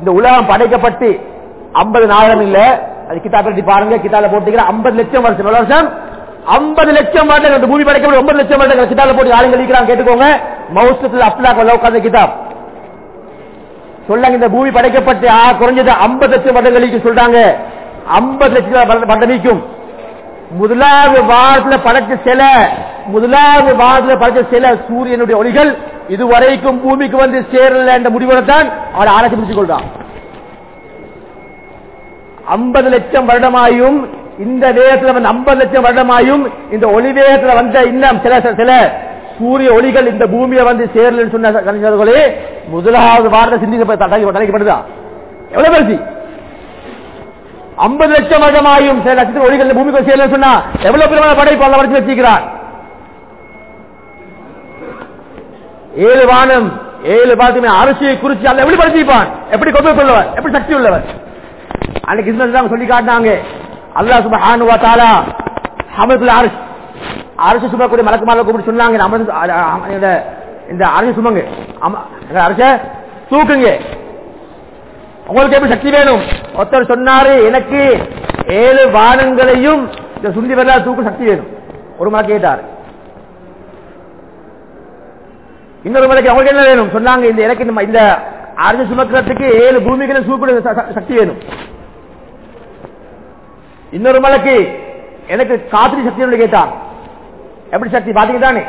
இந்த உலகம் படைக்கப்பட்டு ஐம்பது நாயிரம் இல்ல. அது கிட்டா பற்றி பாருங்க கிட்டால போட்டீங்கன்னா ஐம்பது லட்சம் வருஷம் வருஷம்? ஐம்பது லட்சம் வருடம் இந்த பூமி படைக்கப்பட்டு ஒன்பது லட்சம் வருடங்கள் கிட்டால போட்டு ஆளுங்க இருக்கிறாங்க கேட்டுக்கோங்க. மௌசத்தில் அப்லாக் உட்கார்ந்த கிதாப் சொல்றாங்க இந்த பூமி படைக்கப்பட்டு ஆ குறைஞ்சது ஐம்பது லட்சம் வருடங்களுக்கு சொல்றாங்க. ஐம்பது லட்சம் வருடமிக்கும் முதலாவது வாரத்துல படைச்ச சில முதலாவது வாரத்துல படைச்ச சில சூரியனுடைய ஒளிகள் இதுவரைக்கும் பூமிக்கு வந்து சேரல என்ற முடிவோட தான் அவரை ஆராய்ச்சி முடிச்சுக் கொள்றான் ஐம்பது லட்சம் வருடமாயும் இந்த வேகத்தில் வந்து ஐம்பது லட்சம் வருடமாயும் இந்த ஒளி வேகத்தில் வந்த இன்னும் சில சில சூரிய ஒளிகள் இந்த பூமியை வந்து சேரலன்னு சொன்னே முதலாவது வாரத்தை சிந்திக்க எவ்வளவு பேசி ஐம்பது லட்சம் வருடமாயும் சில லட்சத்தில் ஒளிகள் பூமிக்கு சேரலன்னு சொன்னா எவ்வளவு பெருமான படைப்பு அல்ல வரைக்கும் வச்சிருக்கிறான் ஏழு வானம் ஏழு பாத்துமே அரசியை குறிச்சு அல்ல எப்படி படுத்திப்பான் எப்படி கொண்டு சொல்லுவார் எப்படி சக்தி உள்ளவர்? அன்னைக்கு இந்த சொல்லி காட்டினாங்க. அல்லா சுபஹானு வ தஆலா அரசு அர்ஷ் அரசு சுமக்கூடிய மலக்கு மாலை கூப்பிட்டு சொன்னாங்க இந்த இந்த அரசு சுமங்க. அரச தூக்குங்க. உங்களுக்கு எப்படி சக்தி வேணும்? ஒருத்தர் சொன்னாரு எனக்கு ஏழு வானங்களையும் இந்த சுண்டி வரலாறு தூக்கு சக்தி வேணும். ஒரு மலை கேட்டாரு இன்னொரு மலைக்கு அவங்களுக்கு என்ன வேணும்? சொன்னாங்க இந்த எனக்கு இந்த அரிசி இந்த சுமக்கிறதுக்கு ஏழு பூமிகளை சூக்கூடிய ச- சக்தி வேணும். இன்னொரு மலைக்கு எனக்கு காத்திரி சக்தி கேட்டான் எப்படி சக்தி? பாத்தீங்க தானே?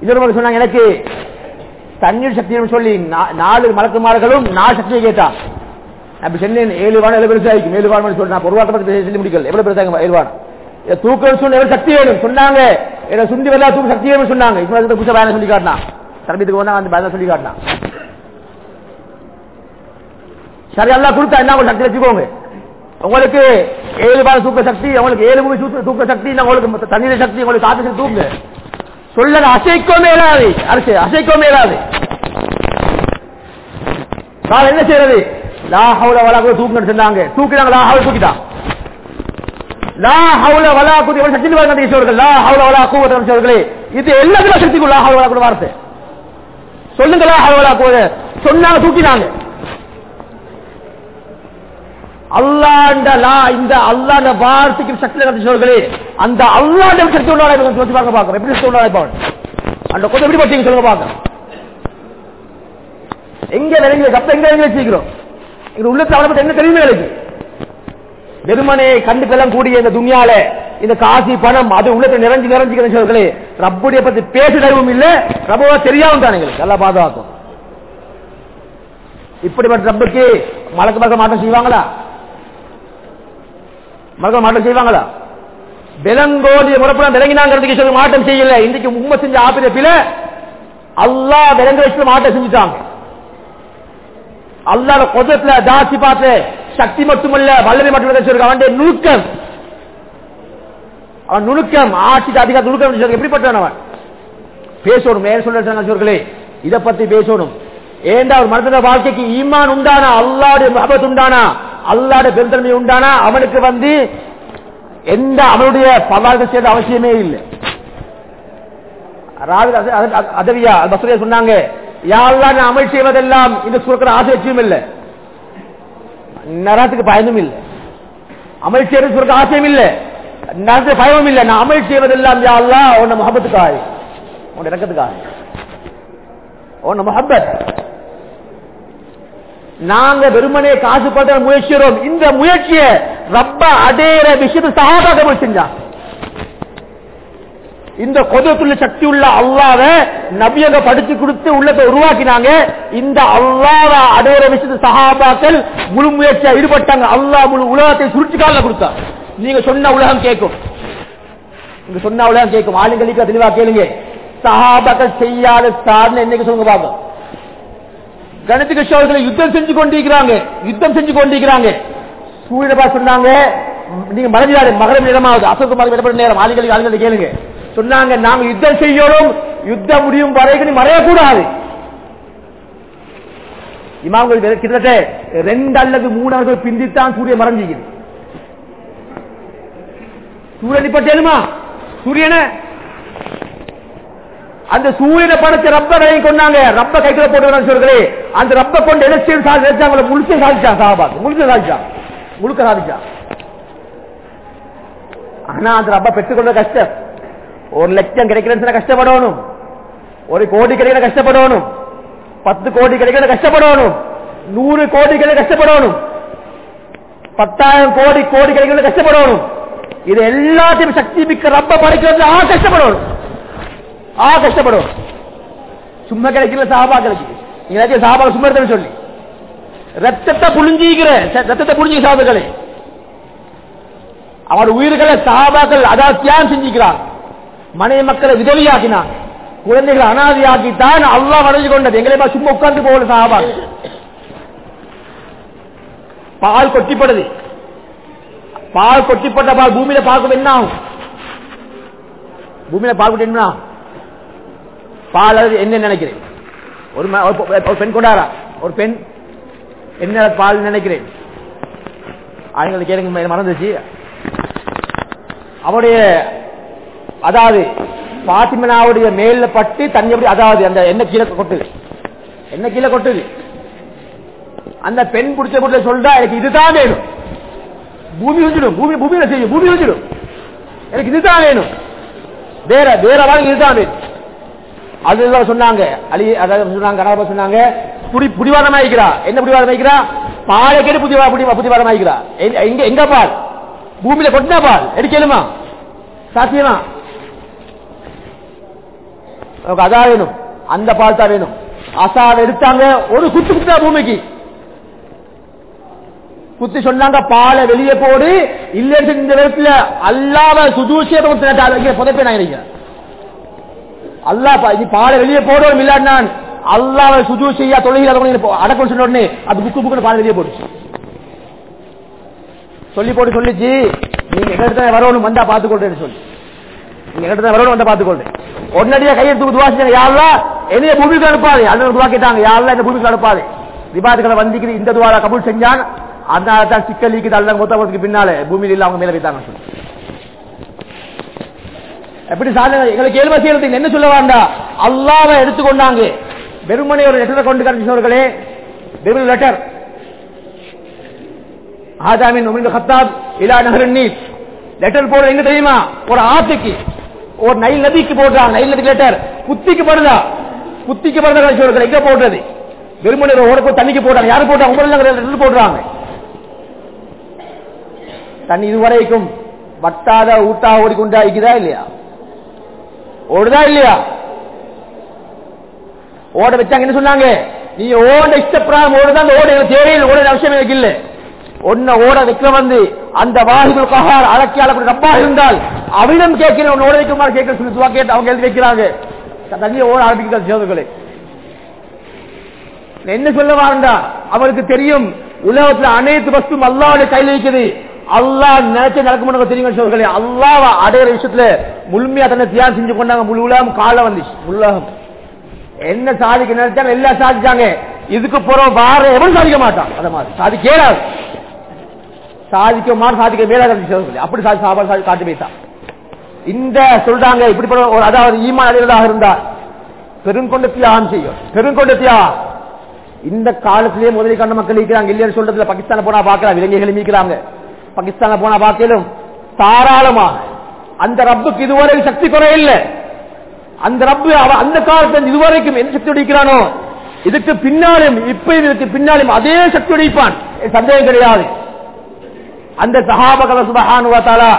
இன்னொரு மலை சொன்னாங்க எனக்கு தண்ணீர் சக்தி சொல்லி நா- நாலு மலக்குமார்களும் நாலு சக்தியை கேட்டான் அப்படி சொன்னேன் ஏழு வானம் எவ்வளவு ஏழு வானம் சொல்லி நான் ஒரு சொல்லி முடிக்கல. எவ்வளவு பெருசாக ஏழு வானம் தூக்கம் சொன்ன எவ்வளவு சக்தி வேணும். சொன்னாங்க. என்ன சுண்டி வரலா தூக்க சக்தி வேணும் சொன்னாங்க. இப்ப புதுசா பயணம் சொல்லி காட்டினான் தரம்பீத்துக்கு வந்தா அந்த வேலை சொல்லி காட்டினான் சரி எல்லாம் கொடுத்தா என்ன உங்களுக்கு சக்தி வச்சுக்கோங்க. உங்களுக்கு ஏழு பால் தூக்க சக்தி உங்களுக்கு ஏழு மூணு தூக்க தூக்க சக்தி உங்களுக்கு தண்ணீர் சக்தி உங்களுக்கு காத்து தூங்க சொல்ல அசைக்கோ மேலாது. அரசு அசைக்கோ மேலாது. நான் என்ன செய்யறது? லா ஹவுல வலா கூட தூக்குன்னு சொன்னாங்க. தூக்கினாங்க லா ஹவுல தூக்கிட்டான். லா ஹவுல வலா குதி சக்தி வாய்ந்த ஈஸ்வர்கள் லா ஹவுல வலா கூவத்த ஈஸ்வர்களே இது எல்லாத்துக்கும் சக்திக்கும் லா ஹவுல கூட வார்த்தை சொல்லுங்க லா ஹவுல வலா கூவ சொன்னாங்க தூக்கினாங்க. அல்லாண்ட லா இந்த அல்லாண்ட வார்த்தைக்கு சக்தி ஈஸ்வர்களே அந்த அல்லாண்ட சக்தி உள்ளவரை சொல்லி பார்க்க பார்க்க எப்படி சக்தி உள்ளவரை அந்த கொஞ்சம் எப்படி பட்டீங்க சொல்லுங்க பார்க்க எங்க விளங்கி கப்ப எங்க விளங்கி வச்சுக்கிறோம் எங்க உள்ளத்துல அவளை பத்தி என்ன தெரியுமே எனக்கு. வெறுமனே கண்டுக்கெல்லாம் கூடிய இந்த துணியால இந்த காசி பணம் அது உள்ளத்தை நிறைஞ்சு நிறைஞ்சு சொல்களே ரப்புடைய பத்தி பேசுதவும் இல்ல ரப்பவா தெரியாம தான் எங்களுக்கு நல்லா பாதுகாக்கும். இப்படிப்பட்ட ரப்புக்கு மலக்கு மலக்க மாற்றம் செய்வாங்களா? மலக்க மாற்றம் செய்வாங்களா? விலங்கோடி முறப்புறம் விளங்கினாங்கிறதுக்கு சொல்லி மாற்றம் செய்யல. இன்னைக்கு உண்மை செஞ்ச ஆப்பிரப்பில அல்லா விலங்கு வச்சு மாற்றம் செஞ்சுட்டாங்க. அல்லாத கொதத்துல ஜாஸ்தி பார்த்து சக்தி மட்டுமல்ல வல்லமை மட்டுமல்ல அவன் நுணுக்கம் அவன் நுணுக்கம் ஆட்சி அதிக நுணுக்கம் எப்படிப்பட்டவன் அவன் பேசணும் ஏன் சொல்ல இதை பத்தி பேசணும் ஏண்டா ஒரு மனிதன வாழ்க்கைக்கு ஈமான் உண்டானா அல்லாடைய மகபத் உண்டானா அல்லாடைய பெருந்தன்மை உண்டானா அவனுக்கு வந்து எந்த அவனுடைய பலாக செய்த அவசியமே இல்லை அதவியா சொன்னாங்க யாரெல்லாம் நான் அமல் செய்வதெல்லாம் இந்த சுருக்கிற ஆசை வச்சியும் இல்லை நரத்துக்கு பயனும் இல்லை. அமல் செய்வது ஆசையும் இல்லை. நரத்துக்கு பயமும் இல்லை. நான் அமல் செய்வதெல்லாம் யாரெல்லாம் உன்ன முகபத்துக்காக உன் இறக்கத்துக்காக உன்ன முகப்பத் நாங்க வெறுமனே காசு பண்ற முயற்சியோம் இந்த முயற்சியை ரப்ப அடையிற விஷயத்தை சகாபாக செஞ்சான் இந்த கொதத்துள்ள சக்தி உள்ள அல்லாத நபியங்க படிச்சு கொடுத்து உள்ளத்தை உருவாக்கினாங்க. இந்த அல்லாத அடையிற விஷயத்து சகாபாக்கள் முழு முயற்சியா ஈடுபட்டாங்க. அல்லா முழு உலகத்தை சுருட்சி கால கொடுத்தா. நீங்க சொன்ன உலகம் கேட்கும். நீங்க சொன்ன உலகம் கேட்கும். ஆளுங்களுக்கு தெளிவா கேளுங்க. சகாபாக்கள் செய்யாத சாதனை என்னைக்கு சொல்லுங்க பாக்க கணத்துக்கு சோழர்களை யுத்தம் செஞ்சு கொண்டிருக்கிறாங்க. யுத்தம் செஞ்சு கொண்டிருக்கிறாங்க. சூரியபா சொன்னாங்க. நீங்க மறந்துடாது மகரம் நேரமாவது அசோக மகரம் நேரம். ஆளுங்களுக்கு ஆளுங்களை கேளுங்க. சொன்னாங்க நாங்க யுத்தம் செய்யணும். யுத்தம் முடியும் வரைக்கும் மறையக்கூடாது. இமாம்கள் கிட்டத்தட்ட ரெண்டு அல்லது மூணாவது பிந்தித்தான் சூரியன் மறைஞ்சிக்குது சூரியன் இப்ப தெரியுமா? சூரியன? அந்த சூரியனை படைச்ச ரப்ப கை கொண்டாங்க. ரப்ப கைக்குல போட்டு சொல்கிறேன் அந்த ரப்ப கொண்டு எலெக்ஷன் சாதிச்சாங்க முழுச சாதிச்சான் சாபாத். முழுச சாதிச்சா முழுக்க சாதிச்சா ஆனா அந்த ரப்ப பெற்றுக்கொள்ள கஷ்டம். ஒரு லட்சம் கிடைக்கிறேன்னு கஷ்டப்படணும். ஒரு கோடி கிடைக்கிற கஷ்டப்படணும். பத்து கோடி கிடைக்கிற கஷ்டப்படணும். நூறு கோடி கிடைக்க கஷ்டப்படணும். பத்தாயிரம் கோடி கோடி கிடைக்கிற கஷ்டப்படணும். இது எல்லாத்தையும் சக்தி மிக்க ரப்ப படைக்கிறது ஆ கஷ்டப்படணும். ஆ கஷ்டப்படும் சும்மா கிடைக்கல சாபா கிடைக்குது. நீங்க சாபா சும்மா இருக்கணும் சொல்லி. ரத்தத்தை புழிஞ்சிக்கிற ரத்தத்தை புழிஞ்சி சாபுகளே அவருடைய உயிர்களை சாபாக்கள் அதாவது தியான் செஞ்சுக்கிறான். மனைவி மக்களை விதவியாக்கினான். குழந்தைகள் அனாதியாக்கித்தான் அல்லா வரைஞ்சு கொண்டது. எங்களை சும்மா உட்கார்ந்து போகல சாபா பால் கொட்டிப்படுது. பால் கொட்டிப்பட்ட பால் பூமியில பார்க்கும் என்ன ஆகும்? பூமியில பார்க்க என்ன? பால் அது என்ன நினைக்கிறேன். ஒரு ஒரு பெண் கொண்டாரா ஒரு பெண் என்ன பால் நினைக்கிறேன். அவங்களுக்கு கேளுங்க மறந்துச்சு அவருடைய அதாவது பாத்திமனாவுடைய மேல பட்டு தண்ணி அதாவது அந்த என்ன கீழே கொட்டுது. என்ன கீழே கொட்டுது. அந்த பெண் பிடிச்ச பிடிச்ச சொல்றா எனக்கு இதுதான் வேணும். பூமி வந்துடும் பூமி பூமியில செய்யும் பூமி வந்துடும் எனக்கு இதுதான் வேணும். வேற வேற வாழ்க்கை இதுதான் வேணும். அதுதான் சொன்னாங்க அலி அதாவது சொன்னாங்க கணவன் சொன்னாங்க புடி புடிவாதம் ஆயிக்கிறா என்ன புடிவாதம் ஆயிக்கிறா பாலை கேட்டு புதிவா புடிவா புதிவாதம் ஆயிக்கிறா எங்க எங்க பால்? பூமியில கொட்டினா பால். எடுக்கலுமா சாத்தியமா? அதான் வேணும். அந்த பால் தான் வேணும். அசாவை எடுத்தாங்க ஒரு குத்து குத்தா பூமிக்கு. குத்தி சொன்னாங்க பாலை வெளியே போடு. இல்லைன்னு இந்த விதத்துல அல்லாம சுதூசியை புதைப்பேன் நான் அல்லா இது பாலை வெளியே போடுவோம் இல்ல நான் அல்லாவை சுஜூசியா தொழில் அடக்கம் சொன்ன உடனே அது புக்கு புக்கு பாலை வெளியே போடுச்சு சொல்லி போட்டு சொல்லிச்சு. நீங்க எங்க வரணும் வந்தா பாத்துக்கொள்றேன்னு சொல்லி. நீங்க எங்க வரணும் வந்தா பாத்துக்கொள்றேன் உடனடியாக கையெழுத்து துவா செஞ்சாங்க யாரெல்லாம் என்னைய பூமிக்கு அனுப்பாது. அல்லது துவா கேட்டாங்க யாரெல்லாம் இந்த பூமிக்கு அனுப்பாது. விவாதங்களை வந்திக்குது இந்த துவாரா கபூல் செஞ்சான் அதனால தான் சிக்கல் லீக்குது அல்ல மூத்தவர்களுக்கு பின்னாலே. பூமியில் இல்ல அவங்க மேல வைத்தாங்க எப்படி சாதனை? எங்களுக்கு ஏழ்மை செய்யறதுக்கு என்ன சொல்ல வேண்டாம் அல்லாவை எடுத்துக்கொண்டாங்க. வெறுமனே ஒரு லெட்டரை கொண்டு கண்டிச்சவர்களே வெறும் லெட்டர் ஆதாமின் உமிழ்ந்த கத்தாப் இலா நகரன் நீர் லெட்டர் போடுற எங்க தெரியுமா? ஒரு ஆத்துக்கு. ஒரு நைல் நதிக்கு போடுறான் நைல் நதி லெட்டர் குத்திக்கு படுதா குத்திக்கு படுற கண்டிச்சவர்கள் எங்க போடுறது? வெறுமனை ஒரு தண்ணிக்கு போடுறாங்க. யாரு போட்டாங்க உங்களுக்கு போடுறாங்க. தண்ணி இதுவரைக்கும் வட்டாத ஊட்டா ஓடிக்கொண்டா இருக்குதா இல்லையா? ஓடுதா இல்லையா? ஓட வச்சாங்க என்ன சொன்னாங்க? நீ ஓட இஷ்டப்பிராயம் ஓடுதான் ஓட எனக்கு ஓட அவசியம் எனக்கு இல்லை. ஒன்ன ஓட வைக்க வந்து அந்த வாகிகள் கஹார் அழக்கியாளர் ரப்பா இருந்தால் அவனிடம் கேட்கிறேன் உன்னை ஓட வைக்குமாறு கேட்க சொல்லி துவா கேட்டு அவங்க எழுதி வைக்கிறாங்க. தண்ணியை ஓட ஆரம்பிக்கிறார் சேவர்களே என்ன சொல்ல வாண்டா அவருக்கு தெரியும் உலகத்துல அனைத்து வஸ்தும் அல்லாவுடைய கையில் வைக்குது அல்லா நினைச்ச நடக்கும் தெரியும் சொல்களே அல்லாஹ் அடையிற விஷயத்துல முழுமையா தன்னை தியாகம் செஞ்சு கொண்டாங்க. முழு உலகம் கால வந்துச்சு. உலகம். என்ன சாதிக்க நினைச்சாங்க? எல்லாம் சாதிச்சாங்க. இதுக்கு போற வார எவனும் சாதிக்க மாட்டான். அத மாதிரி சாதிக்கேடாது சாதிக்க மாறு சாதிக்க மேலாக அப்படி சாதி சாப்பாடு சாதி காட்டு இந்த சொல்றாங்க இப்படி ஒரு அதாவது ஈமான் அடைவதாக இருந்தால் பெருங்கொண்ட தியாகம் செய்யும். பெருங்கொண்ட தியாகம் இந்த காலத்திலேயே முதலி கண்ட மக்கள் இருக்கிறாங்க. இல்லையா சொல்றதுல பாகிஸ்தான போனா பாக்கலாம் இலங்கைகள் மீக்கிறாங்க பாகிஸ்தான போனா பார்க்கலும் தாராளமாக. அந்த ரப்புக்கு இதுவரை சக்தி குறையில்லை அந்த ரப்பு அவன் அந்த காலத்தில் இதுவரைக்கும் என்ன சக்தி உடைக்கிறானோ இதுக்கு பின்னாலும் இப்ப இதுக்கு பின்னாலும் அதே சக்தி உடைப்பான். சந்தேகம் கிடையாது. அந்த சகாபகல சுபஹானுவத்தாலா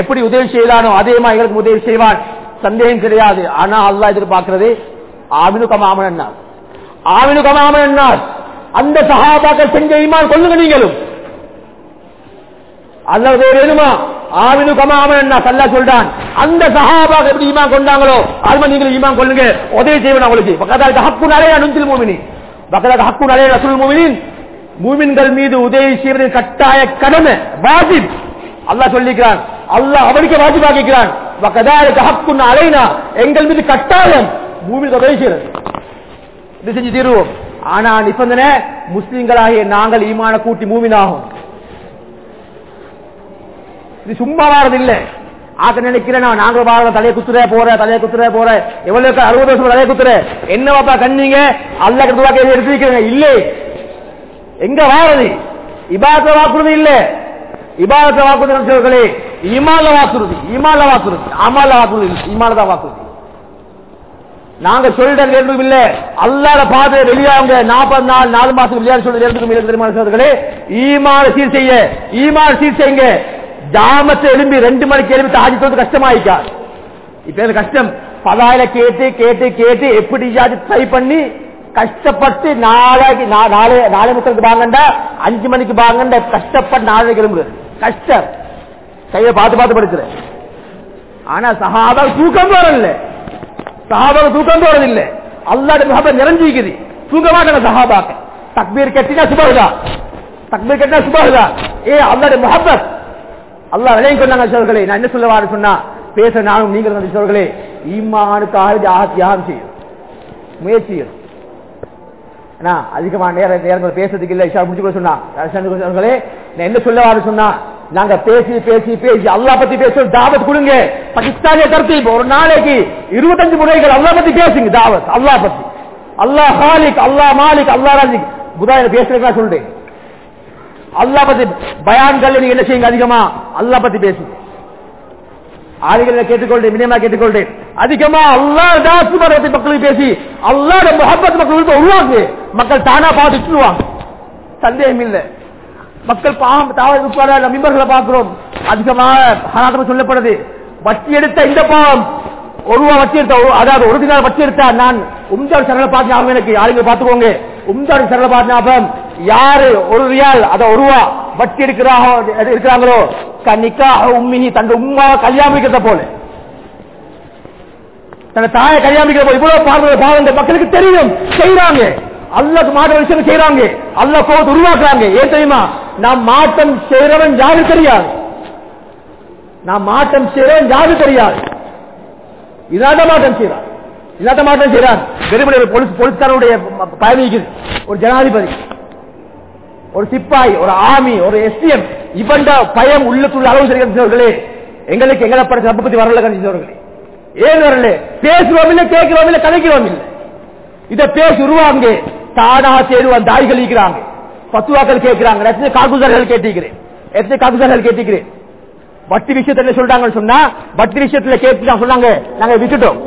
எப்படி உதவி செய்தானோ அதே மாதிரி எங்களுக்கு உதவி செய்வான். சந்தேகம் கிடையாது. ஆனா அல்லா எதிர்பார்க்கிறது ஆவினு கமாமன் ஆவினு கமாமன் அந்த சகாபாக்கள் செஞ்ச ஈமான் கொள்ளுங்க நீங்களும். அல்லது உதவி வேணுமா ஆவினு கமாமன் அல்லா சொல்றான். அந்த சஹாபாக எப்படி ஈமான் கொண்டாங்களோ அது நீங்களும் ஈமான் கொள்ளுங்க. உதவி செய்வேன் உங்களுக்கு. பக்கத்தால் ஹக்கு நிறைய நுந்தில் மூமினி பக்கத்தால் ஹக்கு நிறைய ரசூல் மூமினின். மூமின்கள் மீது உதவி செய்வதின் கட்டாய கடமை வாஜிப். அல்லாஹ் சொல்லிக்கிறான். அல்லாஹ் அவனுக்கு வாஜிபாக்கிறான் பக்கதாலுக்கு அலைனா. எங்கள் மீது கட்டாயம் பூமிக்கு உதவி செய்யறது இது செஞ்சு தீருவோம். ஆனா நிபந்தனை முஸ்லிம்களாகிய நாங்கள் ஈமான கூட்டி மூவினாகும் இது சும்மா வாரது இல்லை ஆக்க நினைக்கிறேன் நாங்க வார தலையை குத்துற போற தலையை குத்துற போற. எவ்வளவு அறுபது வருஷம் தலையை குத்துற. என்ன பாப்பா கண்ணீங்க அல்ல கட்டுவாக்க எடுத்துக்கிறீங்க இல்லே எங்க வாரது? இபாத வாக்குறுதி இல்ல. இபாத வாக்குறுதி இமால வாக்குறுதி இமால வாக்குறுதி அமால வாக்குறுதி இமால தான் வாக்குறுதி. நாங்க சொல்லிட வேண்டும் இல்ல. அல்லாத பாதை வெளியாங்க. நாற்பது நாள் நாலு மாசம் விளையாட சொல்லி தெரியுமா ஈமான சீர் செய்ய. ஈமான சீர் செய்யுங்க. ஜாமத்தை எழும்பி ரெண்டு மணிக்கு எழுப்பி தாஜி தோது கஷ்டமாயிக்கா இப்ப கஷ்டம்? பதாயில கேட்டு கேட்டு கேட்டு எப்படி ட்ரை பண்ணி கஷ்டப்பட்டு நாளைக்கு நாளை நாளை முக்களுக்கு வாங்கண்டா அஞ்சு மணிக்கு வாங்கண்ட கஷ்டப்பட்டு நாளைக்கு எழும்புறது கஷ்டம். கையை பார்த்து பார்த்து படுக்கிறேன் ஆனா சகாபா தூக்கம் போறதில்ல. சகாபா தூக்கம் போறதில்லை. அல்லாட சகாபா நிறைஞ்சிக்குது தூங்க மாட்டாங்க சகாபாக்க தக்பீர் கட்டினா சுபகுதா தக்பீர் கட்டினா சுபகுதா ஏ அல்லாட முகப்பத் அல்லா விளையும் சொன்னாங்க சோர்களே நான் என்ன சொல்ல சொன்னா பேச நானும் நீங்கள் சோர்களே ஈமானுக்காக தியாகம் செய்யும். முயற்சியும் அதிகமான நேரம் நேரங்கள் பேசுறதுக்கு இல்லை. இஷா முடிச்சு சொன்னாங்களே நான் என்ன சொல்ல சொன்னா நாங்க பேசி பேசி பேசி அல்லா பத்தி பேசுறோம் தாவத் கொடுங்க. பாகிஸ்தானிய கருத்து ஒரு நாளைக்கு இருபத்தஞ்சு முறைகள் அல்லா பத்தி பேசுங்க தாவத். அல்லா பத்தி. அல்லா ஹாலிக் அல்லா மாலிக் அல்லா ராஜிக். புதாயில பேசுறதுக்கா சொல்றேன். அல்லா பத்தி பயான்கள் நீங்க என்ன செய்யுங்க அதிகமா? அல்லா பத்தி பேசுங்க. ஆளுகளை கேட்டுக்கொள்றேன் வினயமா கேட்டுக்கொள்றேன் அதிகமா அல்லா தாசு மரத்தை மக்களுக்கு பேசி அல்லாட முகப்பத் மக்களுக்கு உருவாக்கு மக்கள் தானா பார்த்துட்டுவாங்க சந்தேகம் இல்லை. மக்கள் பாவம் தாவது மிம்பர்களை பார்க்கிறோம். அதிகமாக ஹராத்தம் சொல்லப்படுது. வட்டி எடுத்த இந்த பாவம் ஒருவா வட்டி எடுத்த அதாவது ஒரு தினம் வட்டி எடுத்தா நான் உம்தாடு சரள பார்த்து ஞாபகம் எனக்கு யாருங்க பார்த்துக்கோங்க. உம்தான் சரள பார்த்து ஞாபகம் யாரு ஒரு ரியால் அத ஒருவா வட்டி எடுக்கிறாங்க இருக்கிறாங்களோ கண்ணிக்கா உம்மினி தன் உம்மாவை கல்யாணிக்கிறத போல. தன் தாயை கல்யாணிக்கிற போல இவ்வளவு பார்வை பாவம் மக்களுக்கு தெரியும். செய்யறாங்க அல்லது மாற்ற விஷயம் செய்யறாங்க அல்ல கோவத்தை உருவாக்குறாங்க. ஏன் தெரியுமா? நாம் மாற்றம் செய்யறவன் யாரு தெரியாது. நாம் மாற்றம் செய்யறவன் யாரு தெரியாது. இதாத மாற்றம் செய்யறான் இல்லாத மாற்றம் செய்யறார் வெறுமனே போலீஸ் போலீஸ்காரனுடைய பயணிக்குது ஒரு ஜனாதிபதி ஒரு சிப்பாய் ஒரு ஆர்மி ஒரு எஸ்டிஎம் இவண்ட பயம் உள்ளத்துள்ள அளவு செய்கிறவர்களே எங்களுக்கு எங்களை படத்தை ரப்ப பத்தி வரல கணிச்சவர்களே ஏன் வரல பேசுவோம் இல்லை கேட்கிறோம் இல்லை கதைக்கிறோம் இல்லை. இதை பேசி உருவாங்க. தானாக தேடுவான் தாய்கள் இருக்கிறாங்க. பத்துவாக்கள் கேட்கிறாங்க. எத்தனை காக்குதர்கள் கேட்டிருக்கிறேன்? எத்தனை காக்குதர்கள் கேட்டிருக்கிறேன்? வட்டி விஷயத்துல என்ன சொல்றாங்கன்னு சொன்னா வட்டி விஷயத்துல கேட்டு தான் சொன்னாங்க. நாங்க விட்டுட்டோம்.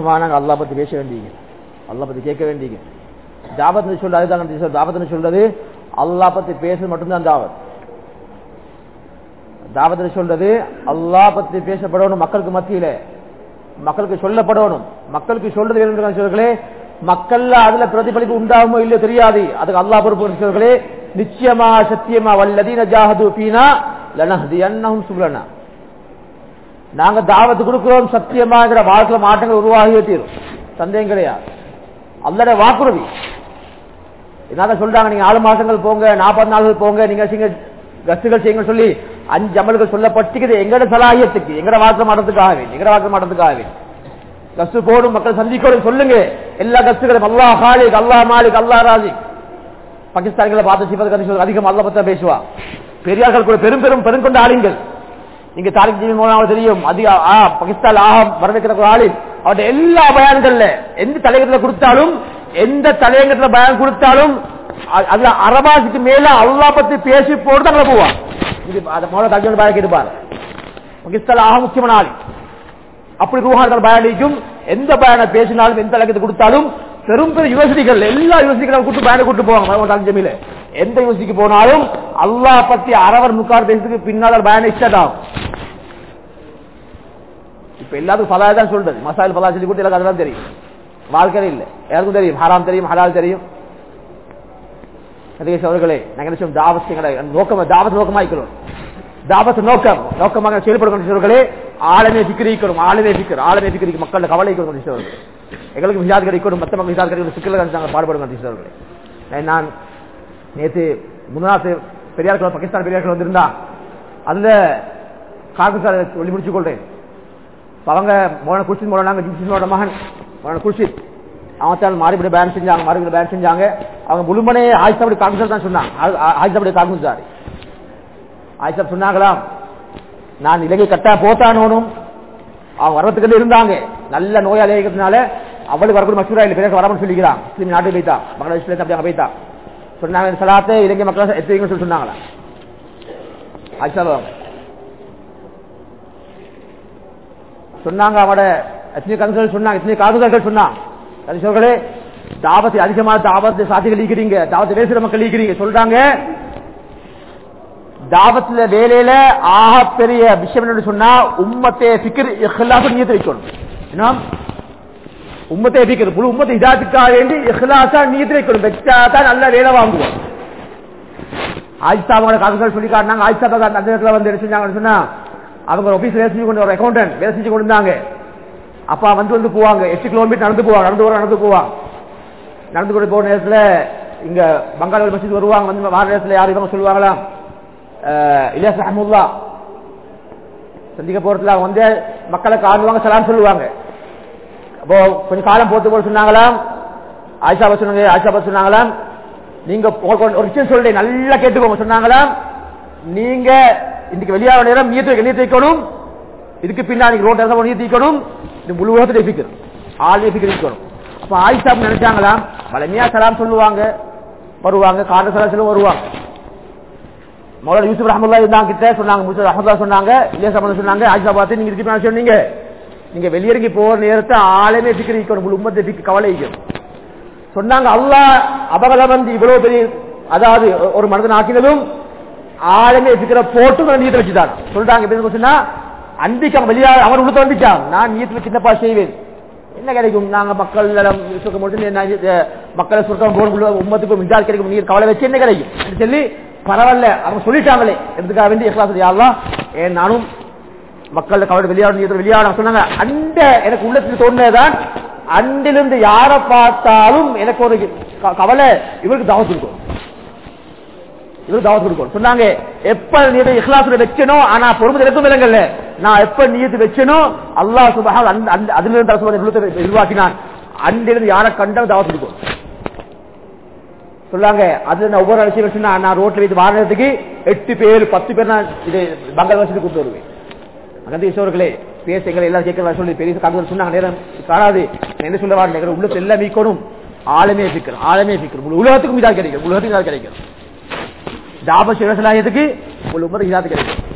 அதிகமாக நாங்கள் அல்லா பத்தி பேச வேண்டியங்க அல்லா பத்தி கேட்க வேண்டியங்க தாபத்னு சொல்றது அதுதான் நம்ம சொல்றது. தாபத்னு சொல்றது அல்லா பத்தி பேசுறது மட்டும்தான் தாவத். தாவத்னு சொல்றது அல்லா பத்தி பேசப்படணும் மக்களுக்கு மத்தியில. மக்களுக்கு சொல்லப்படணும். மக்களுக்கு சொல்றது வேணும் சொல்களே மக்கள்ல அதுல பிரதிபலிப்பு உண்டாகுமோ இல்லையோ தெரியாது. அதுக்கு அல்லா பொறுப்பு சொல்களே நிச்சயமா சத்தியமா வல்லதீன ஜாஹது பீனா லனஹதி அன்னஹும் சுப்லனா. நாங்க தாவத்து கொடுக்கிறோம் சத்தியமாகிற வாழ்க்கையில மாற்றங்கள் உருவாகி தீரும். சந்தேகம் கிடையாது. அல்லட வாக்குறுதி. என்ன சொல்றாங்க நீங்க ஆறு மாசங்கள் போங்க நாற்பது நாள்கள் போங்க நீங்க கஸ்துகள் செய்யுங்க சொல்லி அஞ்சு அமல்கள் சொல்லப்பட்டுக்குது எங்கட சலாகியத்துக்கு எங்கட வாக்கு மாற்றத்துக்காகவே எங்கட வாக்கு மாற்றத்துக்காகவே கஸ்து போடும் மக்கள் சந்திக்கணும் சொல்லுங்க. எல்லா கஸ்துகளும் அல்லா ஹாலிக் அல்லா மாலிக் அல்லா ராஜி பாகிஸ்தான்களை பார்த்து சிவத்து அதிகம் அல்ல பத்த பேசுவா. பெரியார்கள் கூட பெரும் பெரும் பெருங்கொண்ட ஆளுங்கள். நீங்க தாரிக் ஜீவி மூலம் தெரியும். அதிக பாகிஸ்தான் ஆகம் வரவேற்கிற ஒரு ஆளு அவருடைய எல்லா பயான்கள்ல எந்த தலைவரத்துல கொடுத்தாலும் எந்த தலையங்கத்துல பயான் கொடுத்தாலும் அதுல அரபாசிக்கு மேல அல்லா பத்தி பேசி போட்டு தான் போவான். இது அது மோத தாஜ் பயம் கேட்டுப்பார். பாகிஸ்தான் ஆக முக்கியமான ஆளு. அப்படி ரூஹான பயானிக்கும் எந்த பயனை பேசினாலும் எந்த தலைக்கத்தை கொடுத்தாலும் பெரும் பெரும் யூனிவர்சிட்டிகள் எல்லா யூனிவர்சிட்டிகளும் கூட்டு பயணம் கூட்டு போவாங்க ஜமீல. எந்த யூனிவர்சிட்டிக்கு போனாலும் அல்லா பத்தி அரவர் முக்கார் பேசுறதுக்கு பின்னால் பயணம் ஸ்டார்ட் ஆகும் இப்ப எல்லாத்துக்கும் பலாய் தான் சொல்றது. மசால் பலா சொல்லி கொடுத்து எனக்கு அதெல்லாம் தெரியும். வாழ்க்கையில இல்ல. யாருக்கும் தெரியும். ஹராம் தெரியும் ஹலால் தெரியும். அவர்களே நாங்க என்ன செய்வோம்? எங்களை நோக்கம் தாவத் நோக்கமாய்க்கிறோம் தாபத்து நோக்கம். நோக்கமாக செயல்படுகின்றவர்களே ஆளுமே சிக்கிரிக்கணும் ஆளுமே சிக்கர் ஆளுமே சிக்கிரிக்கு மக்கள் கவலை கொண்டிருந்தவர்கள் எங்களுக்கு விசாது கிடைக்கணும் மற்ற மக்கள் விசாது கிடைக்கணும் சிக்கல் நாங்கள் பாடுபடுகின்றவர்களே நான் நேற்று முன்னாள் பெரியார்கள் பாகிஸ்தான் பெரியார்கள் வந்திருந்தா அந்த காங்கிரஸ் சொல்லி முடிச்சு கொள்றேன். அவங்க மோன குர்ஷித் மோனாங்க ஜிசினோட மகன் மோன குர்ஷித் அவன் மாறிபடி பேன் செஞ்சாங்க மாறிபடி பேன் செஞ்சாங்க. அவங்க முழுமனே ஆயிஷாபடி காங்கிரஸ் தான் சொன்னாங்க. ஆயிஷாபடி காங்கிரஸ் ஆயிஷா சொன்னாங்களாம் நான் இலங்கை கட்டா போட்டானோனும் அவங்க வர்றதுக்கு இருந்தாங்க. நல்ல நோயாளி இருக்கிறதுனால அவளுக்கு வரக்கூடிய மசூரா இல்லை பிறகு வரணும்னு சொல்லிக்கிறான் முஸ்லீம் நாட்டுக்கு போய்த்தா பங்களாதேஷ்ல அப்படி அங்க போய்த்தா சொன்னாங்க இந்த சலாத்தை இலங்கை மக்கள் எத்தீங்கன்னு சொல்லி சொன்னாங்களா? ஆயிஷா சொன்னாங்க அவட எத்தனை கண்கள் சொன்னாங்க எத்தனை காதுகள் சொன்னாங்க கலிசோர்களே தாபத்தை அதிகமான தாபத்தை சாத்திகள் ஈக்கிறீங்க தாபத்தை பேசுற மக்கள் ஈக்கிறீங்க சொல்றாங்க தாபத்துல வேலையில ஆக பெரிய விஷயம் என்னன்னு சொன்னா உம்மத்தே பிக்கர் இஹ்லாச நீயத்தை வைக்கணும். என்ன? உம்மத்தை பிக்கர் முழு உம்மத்தை இதாத்துக்காக வேண்டி இஹ்லாசா நீயத்தை வைக்கணும். வச்சா தான் நல்ல வேலை வாங்குவோம். ஆயிஷா கதைகள் சொல்லி காட்டினாங்க. ஆயிஷா அந்த இடத்துல வந்து என்ன செஞ்சாங்கன்னு சொன்னா அவங்க ஆபீஸ் வேலை செஞ்சு கொண்டு ஒரு அக்கௌண்டன்ட் வேலை செஞ்சு கொண்டு இருந்தாங்க அப்பா வந்து வந்து போவாங்க. எட்டு கிலோமீட்டர் நடந்து போவாங்க நடந்து வர நடந்து போவாங்க நடந்து கொண்டு போன நேரத்துல இங்க பங்காளி மசித் வருவாங்க. வந்து வார நேரத்துல யாரும் இவங்க சொல்லுவாங்களா? இலேஸ் அஹமுல்லா சந்திக்க போறதுல அவங்க வந்து மக்களை காணுவாங்க சலாம் சொல்லுவாங்க அப்போ கொஞ்சம் காலம் போட்டு போட சொன்னாங்களாம் ஆயிஷா பஸ் சொன்னாங்க ஆயிஷா பஸ் சொன்னாங்களாம் நீங்க ஒரு விஷயம் சொல்றேன் நல்லா கேட்டுக்கோங்க சொன்னாங்களாம் நீங்க இன்னைக்கு வெளியாக நேரம் நீயத்தை நீர் தைக்கணும் இதுக்கு பின்னாடி ரோட் இருந்தால் நீயத்தை தீக்கணும் இது முழு உலகத்தை வைக்கணும் ஆள் வைக்கணும் அப்ப ஆயிஷா நினைச்சாங்களாம் வளமையா சலாம் சொல்லுவாங்க வருவாங்க காரண சலாசலும் வருவாங்க மௌலா யூசுப் ரஹமுல்லா இருந்தாங்க கிட்ட சொன்னாங்க முசூப் ரஹமுல்லா சொன்னாங்க இல்லையா சம்பந்தம் சொன்னாங்க ஆயிஷா பார்த்து நீங்க இருக்கிற சொன்னீங்க. நீங்க வெளியிறங்கி போற நேரத்தை ஆளுமே சிக்கிரிக்கணும் முழு உம்மத்தை கவலைக்கும் கவலை சொன்னாங்க அல்லா அபகலம் வந்து இவ்வளவு பெரிய அதாவது ஒரு மனிதன் ஆக்கினதும் ஆளுமே சிக்கிற போட்டு நீட்டு வச்சுதான் சொல்றாங்க எப்படி சொன்னா அன்றைக்கு அவன் வெளியா அவன் உள்ளத்தை வந்துட்டான் நான் நீட்டு சின்னப்பா செய்வேன். என்ன கிடைக்கும்? நாங்க மக்கள் நலம் என்ன மக்களை சுருக்கம் போன உம்மத்துக்கும் மின்சார கிடைக்கும் நீர் கவலை வச்சு என்ன கிடைக்கும்? சொல்லி பரவாயில்ல அவங்க சொல்லிட்டாங்களே எதுக்காக வேண்டி இஸ்லாசதி யாரெல்லாம் ஏன் நானும் மக்கள் கவலை வெளியாட நீர் வெளியாட சொன்னாங்க அந்த எனக்கு உள்ளத்துக்கு தோணுதான் அன்றிலிருந்து யாரை பார்த்தாலும் எனக்கு ஒரு க- கவலை இவருக்கு தாவத் இருக்கும் இவருக்கு தாவத் கொடுக்கும் சொன்னாங்க எப்ப நீ இஹ்லாசுல வச்சனோ ஆனா பொறுமை எனக்கும் விலங்கல்ல நான் எப்ப நீத்து வச்சனோ அல்லாஹ் சுபஹால் அதிலிருந்து இருந்து உருவாக்கினான் அன்றிலிருந்து யாரை கண்டால் தாவத் கொடுக்கும் சொல்லாங்க. அது நான் ஒவ்வொரு அலட்சியம் வச்சுன்னா நான் ரோட்ல வைத்து வாங்கினதுக்கு எட்டு பேர் பத்து பேர் நான் இது பங்கல் வசதி கூட்டு வருவேன். அகந்த ஈஸ்வர்களே பேச எங்களை எல்லாம் கேட்கலாம் சொல்லி பெரிய காரணம் சொன்னாங்க. நேரம் காணாது. என்ன சொல்ல வாங்க உள்ள எல்லாம் மீக்கணும் ஆளுமே பிக்கணும் ஆளுமே பிக்கணும் உலகத்துக்கும் இதாக கிடைக்கும். உலகத்துக்கும் இதாக கிடைக்கும். தாப சிவசலாயத்துக்கு முழு உமர் இதாத்து கிடைக்கும்.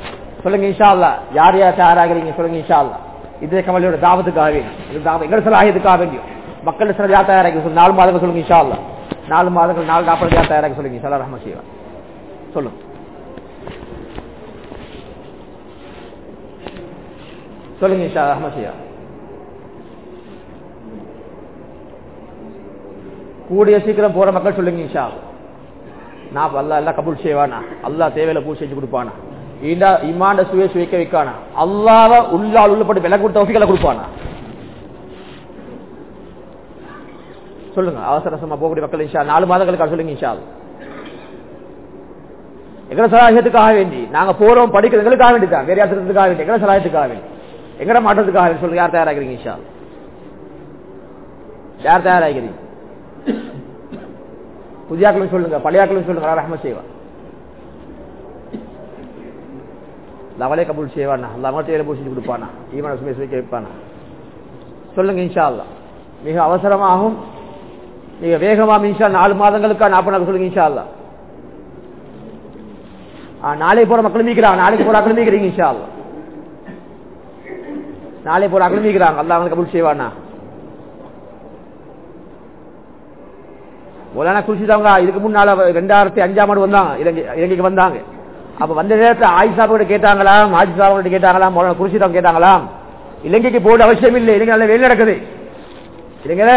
சொல்லுங்க இன்ஷா அல்லா யார் யார் தயாராகிறீங்க? சொல்லுங்க இன்ஷா அல்லா இதே கமலியோட தாபத்துக்காக வேணும் இது எங்கள் சலாயத்துக்காக வேண்டியும். மக்கள் சில யார் தயாராக நாலு மாதங்கள் சொல்லுங்க இன்ஷா அல்லா நாலு மாதங்கள் நாலு நாற்பது தயாராக சொல்லுங்க சலா அல்லா ரஹ்ம சொல்லுங்க. சொல்லுங்க இன்ஷா ரஹ்ம கூடிய சீக்கிரம் போற மக்கள் சொல்லுங்க இன்ஷா நான் அல்லா எல்லாம் கபூல் செய்வானா? அல்லா தேவையில பூ செஞ்சு கொடுப்பானா? இமாண்ட சுய சுவைக்க வைக்கானா? அல்லாவ உள்ளால் உள்ளப்பட்டு விலை கொடுத்த வகைகளை கொடுப்பானா? சொல்லுங்க. அவசரமா போகக்கூடிய மக்கள் இன்ஷா நாலு மாதங்களுக்கு சொல்லுங்க இன்ஷா எங்கட சலாஹியத்துக்காக வேண்டி. நாங்க போறோம் படிக்கிறது எங்களுக்காக வேண்டி தான். வேற யாத்திரத்துக்காக வேண்டி? எங்கட சலாஹியத்துக்காக வேண்டி. எங்கட மாற்றத்துக்காக வேண்டி சொல்லுங்க. யார் தயாராகிறீங்க இன்ஷா யார் தயாராகிறீங்க? புதியாக்களும் சொல்லுங்க. பழையாக்களும் சொல்லுங்க. ரஹம செய்வா. லவலே கபூல் செய்வானா? அல்ல அவங்கள்ட்ட செஞ்சு கொடுப்பானா? ஈமான சுமை வைப்பானா? சொல்லுங்க இன்ஷா அல்லா மிக அவசரமாகும் நீங்க வேகமா மின்சா நாலு மாதங்களுக்கா நாற்பது சொல்லுங்க இன்ஷா நாளைக்கு நாளை போற மக்கள் மீக்கிறாங்க நாளைக்கு போற அக்கள் மீக்கிறீங்க இன்ஷா நாளை போற அக்கள் மீக்கிறாங்க அல்ல அவங்களுக்கு கபூல் செய்வானா? மொலானா குளிச்சுதாங்க இதுக்கு முன்னால ரெண்டாயிரத்தி அஞ்சாம் ஆண்டு வந்தாங்க இலங்கை இலங்கைக்கு வந்தாங்க. அப்ப வந்த நேரத்தில் ஆயிஷா கூட கேட்டாங்களாம் ஆஜிசா கூட கேட்டாங்களாம் மொலானா கேட்டாங்களாம். இலங்கைக்கு போட அவசியம் இல்லை. இலங்கை நல்ல வேலை நடக்குது. இலங்கையில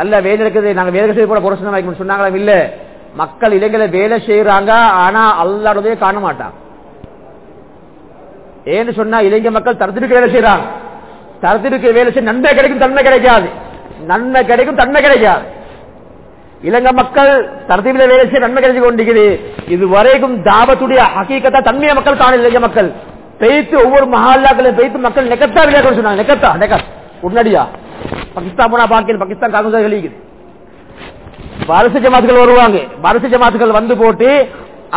நல்ல வேலை இருக்குது நாங்க வேலை செய்ய கூட புரட்சி சொன்னாங்களா? இல்ல. மக்கள் இளைஞர்களை வேலை செய்யறாங்க ஆனா அல்லாடதே காண மாட்டான். ஏன்னு சொன்னா இளைஞ மக்கள் தரத்திற்கு வேலை செய்யறாங்க தரத்திற்கு வேலை செய்ய நன்மை கிடைக்கும் தன்மை கிடைக்காது. நன்மை கிடைக்கும் தன்மை கிடைக்காது. இலங்கை மக்கள் தரத்தில வேலை செய்ய நன்மை கிடைச்சு கொண்டிருக்கிறது இது வரைக்கும் தாபத்துடைய ஹக்கீக்கத்தா தன்மையை மக்கள் காண இளைஞ மக்கள். பெய்த்து ஒவ்வொரு மகாலாக்களையும் பெய்த்து மக்கள் நெக்கத்தா விளையாட சொன்னாங்க. நெக்கத்தா நெக்கத். உடனடியா. பாகிஸ்தான் போனா பாக்கில் பாகிஸ்தான் காங்கிரஸ் கழிக்குது பாரச ஜமாத்துகள் வருவாங்க. பாரச ஜமாத்துகள் வந்து போட்டு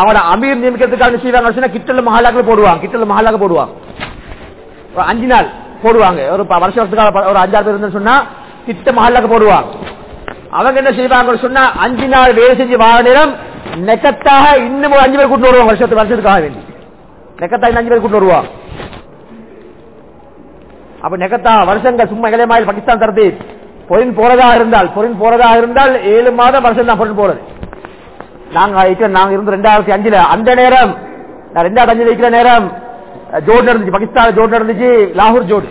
அவட அமீர் நியமிக்கிறதுக்காக செய்வாங்க கிட்டல மஹாலாக்கள் போடுவாங்க. கிட்டல மஹாலாக்க போடுவாங்க. ஒரு அஞ்சு நாள் போடுவாங்க. ஒரு வருஷ வருஷத்துக்காக ஒரு அஞ்சாறு பேர் சொன்னா கிட்ட மஹாலாக்க போடுவாங்க. அவங்க என்ன செய்வாங்க சொன்னா அஞ்சு நாள் வேலை செஞ்சு வாழ நேரம் நெக்கத்தாக இன்னும் ஒரு அஞ்சு பேர் கூட்டு வருவாங்க வருஷத்துக்கு வருஷத்துக்காக வேண்டி. நெக்கத்தா இன்னும் அஞ்சு பேர் கூட்டு வருவாங்க. அப்ப நெகத்தா வருஷங்கள் சும்மா இளையமாயில் பாகிஸ்தான் தரது. பொருள் போறதா இருந்தால் பொருள் போறதா இருந்தால் ஏழு மாதம் வருஷம் தான் பொருள் போறது. நாங்க நாங்க இருந்து ரெண்டாயிரத்தி அஞ்சுல அந்த நேரம் நான் ரெண்டாயிரத்தி அஞ்சுல இருக்கிற நேரம் ஜோடு நடந்துச்சு பாகிஸ்தான் ஜோடு நடந்துச்சு லாகூர் ஜோடு.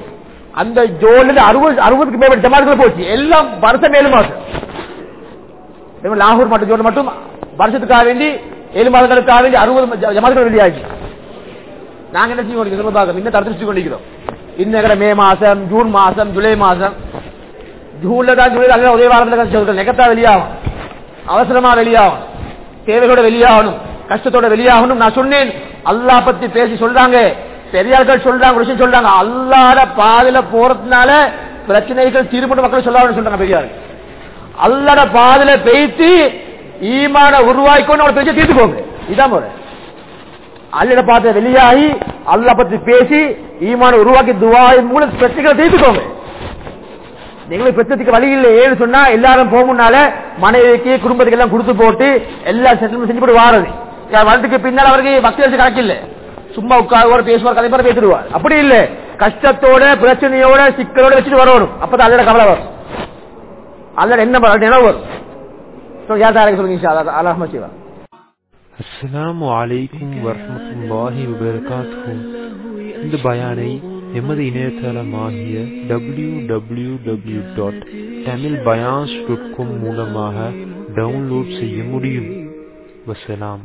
அந்த ஜோடுல அறுபது அறுபதுக்கு மேற்பட்ட ஜமாத்துகள் போச்சு. எல்லாம் வருஷம் ஏழு மாதம். லாகூர் மட்டும் ஜோடு மட்டும் வருஷத்துக்காக வேண்டி ஏழு மாதங்களுக்காக வேண்டி அறுபது ஜ- வெளியாகி நாங்க என்ன செய்ய கொண்டிருக்கிறோம் இன்னும் தடுத்து கொண்டிருக்கிறோம் இந்நகர மே மாசம் ஜூன் மாசம் ஜூலை மாசம் ஜூன்ல தான் ஜூலை அல்ல ஒரே வாரத்தில் சொல்றேன் நெகத்தா வெளியாகும் அவசரமா வெளியாகும் தேவையோட வெளியாகணும் கஷ்டத்தோட வெளியாகணும் நான் சொன்னேன் அல்லாஹ் பத்தி பேசி சொல்றாங்க பெரியார்கள் சொல்றாங்க விஷயம் சொல்றாங்க அல்லாத பாதையில போறதுனால பிரச்சனைகள் தீர்மானம் மக்கள் சொல்லாம சொல்றாங்க பெரியார்கள் அல்லாத பாதையில பேசி ஈமான உருவாக்கணும் அவளை பேசி போங்க இதான் முறை அல்லட பார்த்து வெளியாகி அல்ல பத்தி பேசி ஈமான உருவாக்கி துவாயின் மூலம் பிரச்சனைகளை தீர்த்துக்கோங்க. நீங்களும் பிரச்சனைக்கு வழி இல்லை ஏன்னு சொன்னா எல்லாரும் போக முன்னால மனைவிக்கு குடும்பத்துக்கு எல்லாம் கொடுத்து போட்டு எல்லா செட்டில்மெண்ட் செஞ்சு போட்டு வாரது. வரதுக்கு பின்னால் அவருக்கு பக்தி வச்சு கணக்கில்லை சும்மா உட்கார பேசுவார் கதை பேசிடுவார். அப்படி இல்லை. கஷ்டத்தோட பிரச்சனையோட சிக்கலோட வச்சுட்டு வரணும். அப்பதான் அல்லட கவலை வரும். அல்லட என்ன நினைவு வரும்? So, யார் தாரங்க சொல்லுங்க அஸ்ஸலாமு அலைக்கும் வரஹ்மத்துல்லாஹி வபரகாத்துஹு இந்த பயானை எமது இணையதளமாகிய W W W dot Tamil பயான்ஸ் dot com மூலமாக டவுன்லோட் செய்ய முடியும் வசலாம்